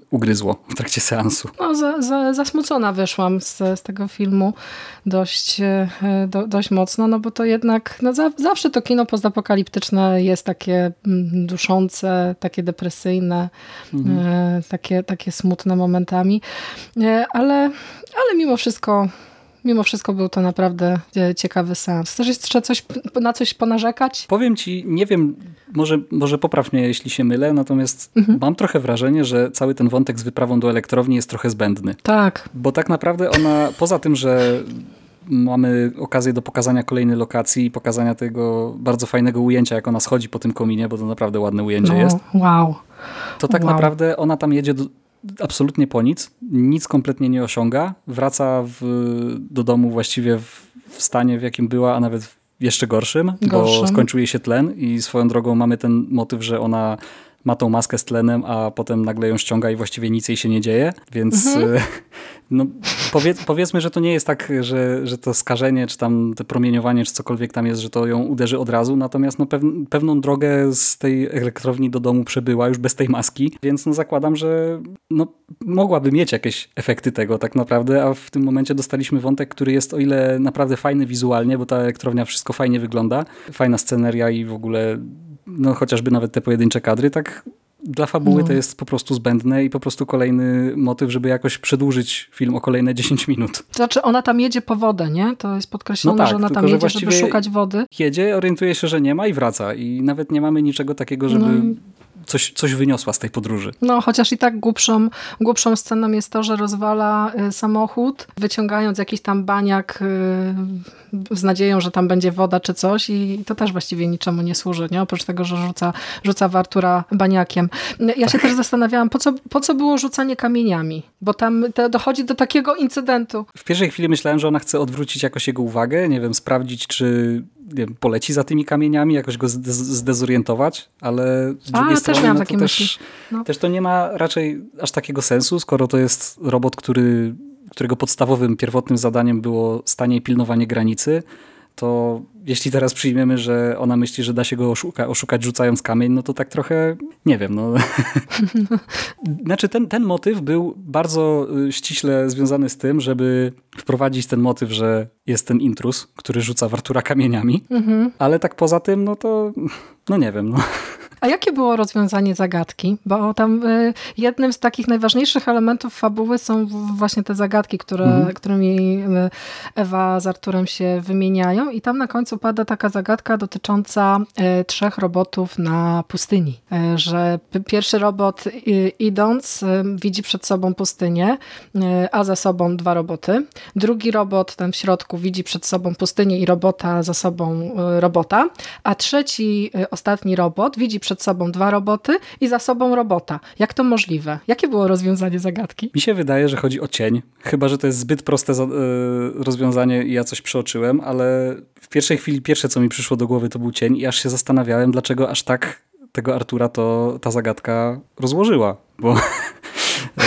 y, ugryzło w trakcie seansu. No, za, za, zasmucona wyszłam z, z tego filmu dość, y, do, dość mocno, no bo to jednak no za, zawsze to kino postapokaliptyczne jest takie mm, duszące, takie depresyjne, mhm. Y, takie, takie smutne momentami, ale, ale mimo wszystko mimo wszystko był to naprawdę e, ciekawy seans. Chcesz jeszcze coś, na coś ponarzekać? Powiem ci, nie wiem, może, może popraw mnie, jeśli się mylę, natomiast mhm. mam trochę wrażenie, że cały ten wątek z wyprawą do elektrowni jest trochę zbędny. Tak. Bo tak naprawdę ona, poza tym, że mamy okazję do pokazania kolejnej lokacji i pokazania tego bardzo fajnego ujęcia, jak ona schodzi po tym kominie, bo to naprawdę ładne ujęcie no, jest. Wow. To tak wow. naprawdę ona tam jedzie do, absolutnie po nic, nic kompletnie nie osiąga, wraca w, do domu właściwie w, w stanie, w jakim była, a nawet jeszcze gorszym, gorszym, bo skończył jej się tlen i swoją drogą mamy ten motyw, że ona ma tą maskę z tlenem, a potem nagle ją ściąga i właściwie nic jej się nie dzieje, więc mhm. E, no, powiedz, powiedzmy, że to nie jest tak, że, że to skażenie, czy tam to promieniowanie, czy cokolwiek tam jest, że to ją uderzy od razu, natomiast no, pew, pewną drogę z tej elektrowni do domu przebyła już bez tej maski, więc no, zakładam, że no, mogłaby mieć jakieś efekty tego tak naprawdę, a w tym momencie dostaliśmy wątek, który jest o ile naprawdę fajny wizualnie, bo ta elektrownia wszystko fajnie wygląda, fajna sceneria i w ogóle no chociażby nawet te pojedyncze kadry, tak dla fabuły no. to jest po prostu zbędne i po prostu kolejny motyw, żeby jakoś przedłużyć film o kolejne 10 minut. Znaczy ona tam jedzie po wodę, nie? To jest podkreślone, no tak, że ona tam jedzie, żeby szukać wody. Jedzie, orientuje się, że nie ma i wraca i nawet nie mamy niczego takiego, żeby... No coś, coś wyniosła z tej podróży. No, chociaż i tak głupszą, głupszą sceną jest to, że rozwala y, samochód, wyciągając jakiś tam baniak y, z nadzieją, że tam będzie woda czy coś i to też właściwie niczemu nie służy, nie? oprócz tego, że rzuca, rzuca w Artura baniakiem. Ja się tak. też zastanawiałam, po co, po co było rzucanie kamieniami? Bo tam dochodzi do takiego incydentu. W pierwszej chwili myślałem, że ona chce odwrócić jakoś jego uwagę, nie wiem, sprawdzić, czy wiem, poleci za tymi kamieniami, jakoś go zdezorientować, ale z drugiej A, strony też, no, to też, no. też to nie ma raczej aż takiego sensu, skoro to jest robot, który, którego podstawowym, pierwotnym zadaniem było stanie i pilnowanie granicy, to jeśli teraz przyjmiemy, że ona myśli, że da się go oszuka, oszukać rzucając kamień, no to tak trochę, nie wiem. No. znaczy ten, ten motyw był bardzo y, ściśle związany z tym, żeby wprowadzić ten motyw, że jest ten intrus, który rzuca w Artura kamieniami, mhm. ale tak poza tym, no to no nie wiem. No. A jakie było rozwiązanie zagadki? Bo tam y, jednym z takich najważniejszych elementów fabuły są właśnie te zagadki, które, mhm. którymi y, Ewa z Arturem się wymieniają i tam na końcu pada taka zagadka dotycząca y, trzech robotów na pustyni. Że pierwszy robot idąc widzi przed sobą pustynię, a za sobą dwa roboty. Drugi robot, ten w środku, widzi przed sobą pustynię i robota za sobą robota, a trzeci, ostatni robot widzi przed przed sobą dwa roboty i za sobą robota. Jak to możliwe? Jakie było rozwiązanie zagadki? Mi się wydaje, że chodzi o cień. Chyba, że to jest zbyt proste e, rozwiązanie i ja coś przeoczyłem, ale w pierwszej chwili pierwsze, co mi przyszło do głowy, to był cień i aż się zastanawiałem, dlaczego aż tak tego Artura to ta zagadka rozłożyła, bo e,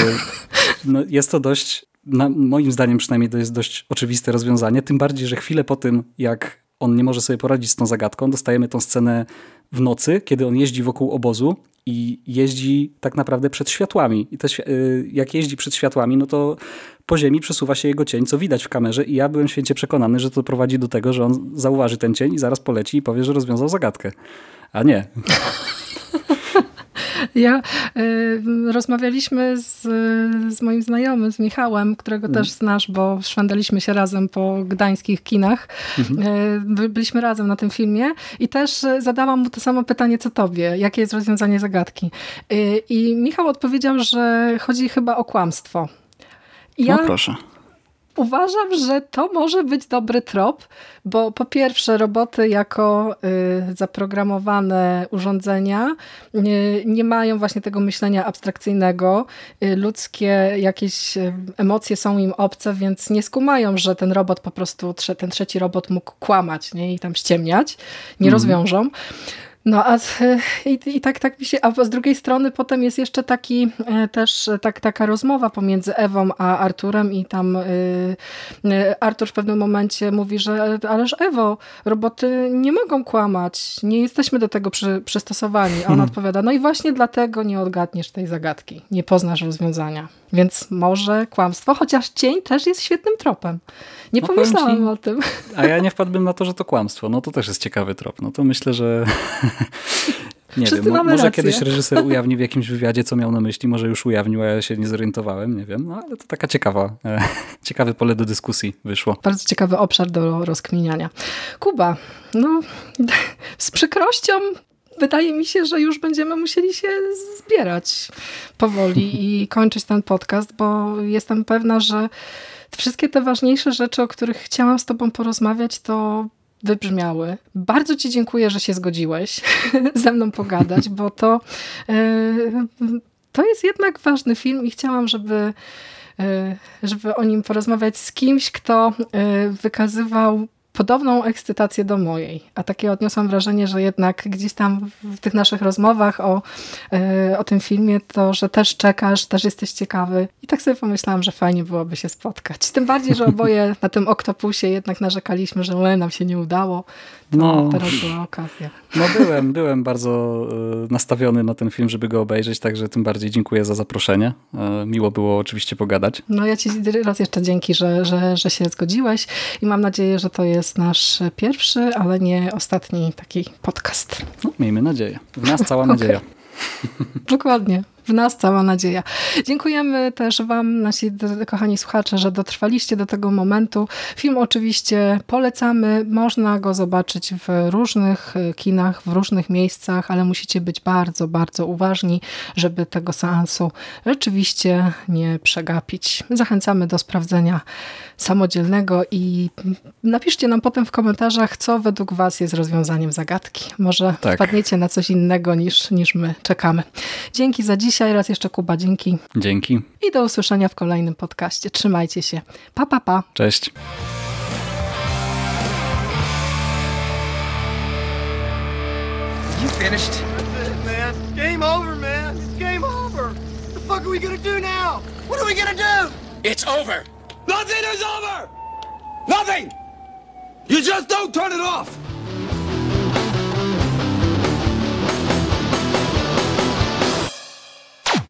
no, jest to dość, na, moim zdaniem przynajmniej to jest dość oczywiste rozwiązanie, tym bardziej, że chwilę po tym, jak on nie może sobie poradzić z tą zagadką, dostajemy tą scenę w nocy, kiedy on jeździ wokół obozu i jeździ tak naprawdę przed światłami. I te, y, jak jeździ przed światłami, no to po ziemi przesuwa się jego cień, co widać w kamerze i ja byłem święcie przekonany, że to prowadzi do tego, że on zauważy ten cień i zaraz poleci i powie, że rozwiązał zagadkę. A nie. Ja y, rozmawialiśmy z, z moim znajomym, z Michałem, którego mhm. też znasz, bo szwendaliśmy się razem po gdańskich kinach. Mhm. Y, byliśmy razem na tym filmie i też zadałam mu to samo pytanie, co tobie. Jakie jest rozwiązanie zagadki? Y, I Michał odpowiedział, że chodzi chyba o kłamstwo. I ja, no proszę. Uważam, że to może być dobry trop, bo po pierwsze roboty jako y, zaprogramowane urządzenia y, nie mają właśnie tego myślenia abstrakcyjnego. Y, ludzkie jakieś emocje są im obce, więc nie skumają, że ten robot po prostu, ten trzeci robot mógł kłamać nie? i tam ściemniać. Nie mm. rozwiążą. No a i, i, tak, tak mi się, a z drugiej strony potem jest jeszcze taki e, też tak, taka rozmowa pomiędzy Ewą a Arturem i tam y, y, Artur w pewnym momencie mówi, że ależ Ewo, roboty nie mogą kłamać, nie jesteśmy do tego przy, przystosowani. A on hmm. odpowiada, no i właśnie dlatego nie odgadniesz tej zagadki, nie poznasz rozwiązania. Więc może kłamstwo, chociaż cień też jest świetnym tropem. Nie no pomyślałam ci, o tym. A ja nie wpadłbym na to, że to kłamstwo. No to też jest ciekawy trop. No to myślę, że... Nie Wszyscy wiem, może rację. kiedyś reżyser ujawni w jakimś wywiadzie, co miał na myśli, może już ujawnił, a ja się nie zorientowałem, nie wiem, no ale to taka ciekawa, e, ciekawe pole do dyskusji wyszło. Bardzo ciekawy obszar do rozkminiania. Kuba, no z przykrością wydaje mi się, że już będziemy musieli się zbierać powoli i kończyć ten podcast, bo jestem pewna, że wszystkie te ważniejsze rzeczy, o których chciałam z tobą porozmawiać, to wybrzmiały. Bardzo Ci dziękuję, że się zgodziłeś ze mną pogadać, bo to, e, to jest jednak ważny film i chciałam, żeby żeby o nim porozmawiać z kimś, kto wykazywał podobną ekscytację do mojej. A takie odniosłam wrażenie, że jednak gdzieś tam w tych naszych rozmowach o, e, o tym filmie, to, że też czekasz, też jesteś ciekawy. I tak sobie pomyślałam, że fajnie byłoby się spotkać. Tym bardziej, że oboje na tym oktopusie jednak narzekaliśmy, że nam się nie udało. To no, teraz była okazja. No byłem, byłem bardzo e, nastawiony na ten film, żeby go obejrzeć, także tym bardziej dziękuję za zaproszenie. E, miło było oczywiście pogadać. No ja ci raz jeszcze dzięki, że, że, że się zgodziłeś i mam nadzieję, że to jest nasz pierwszy, ale nie ostatni taki podcast. No, miejmy nadzieję. W nas cała nadzieja. Dokładnie w nas cała nadzieja. Dziękujemy też Wam, nasi kochani słuchacze, że dotrwaliście do tego momentu. Film oczywiście polecamy. Można go zobaczyć w różnych e, kinach, w różnych miejscach, ale musicie być bardzo, bardzo uważni, żeby tego seansu rzeczywiście nie przegapić. Zachęcamy do sprawdzenia samodzielnego i napiszcie nam potem w komentarzach, co według Was jest rozwiązaniem zagadki. Może tak. wpadniecie na coś innego niż, niż my czekamy. Dzięki za dziś dzisiaj. Raz jeszcze Kuba, dzięki. Dzięki. I do usłyszenia w kolejnym podcaście. Trzymajcie się. Pa, pa, pa. Cześć. You finished? That's it, man. Game over, man. It's game over. What the fuck are we gonna do now? What are we gonna do? It's over. Nothing is over. Nothing. You just don't turn it off.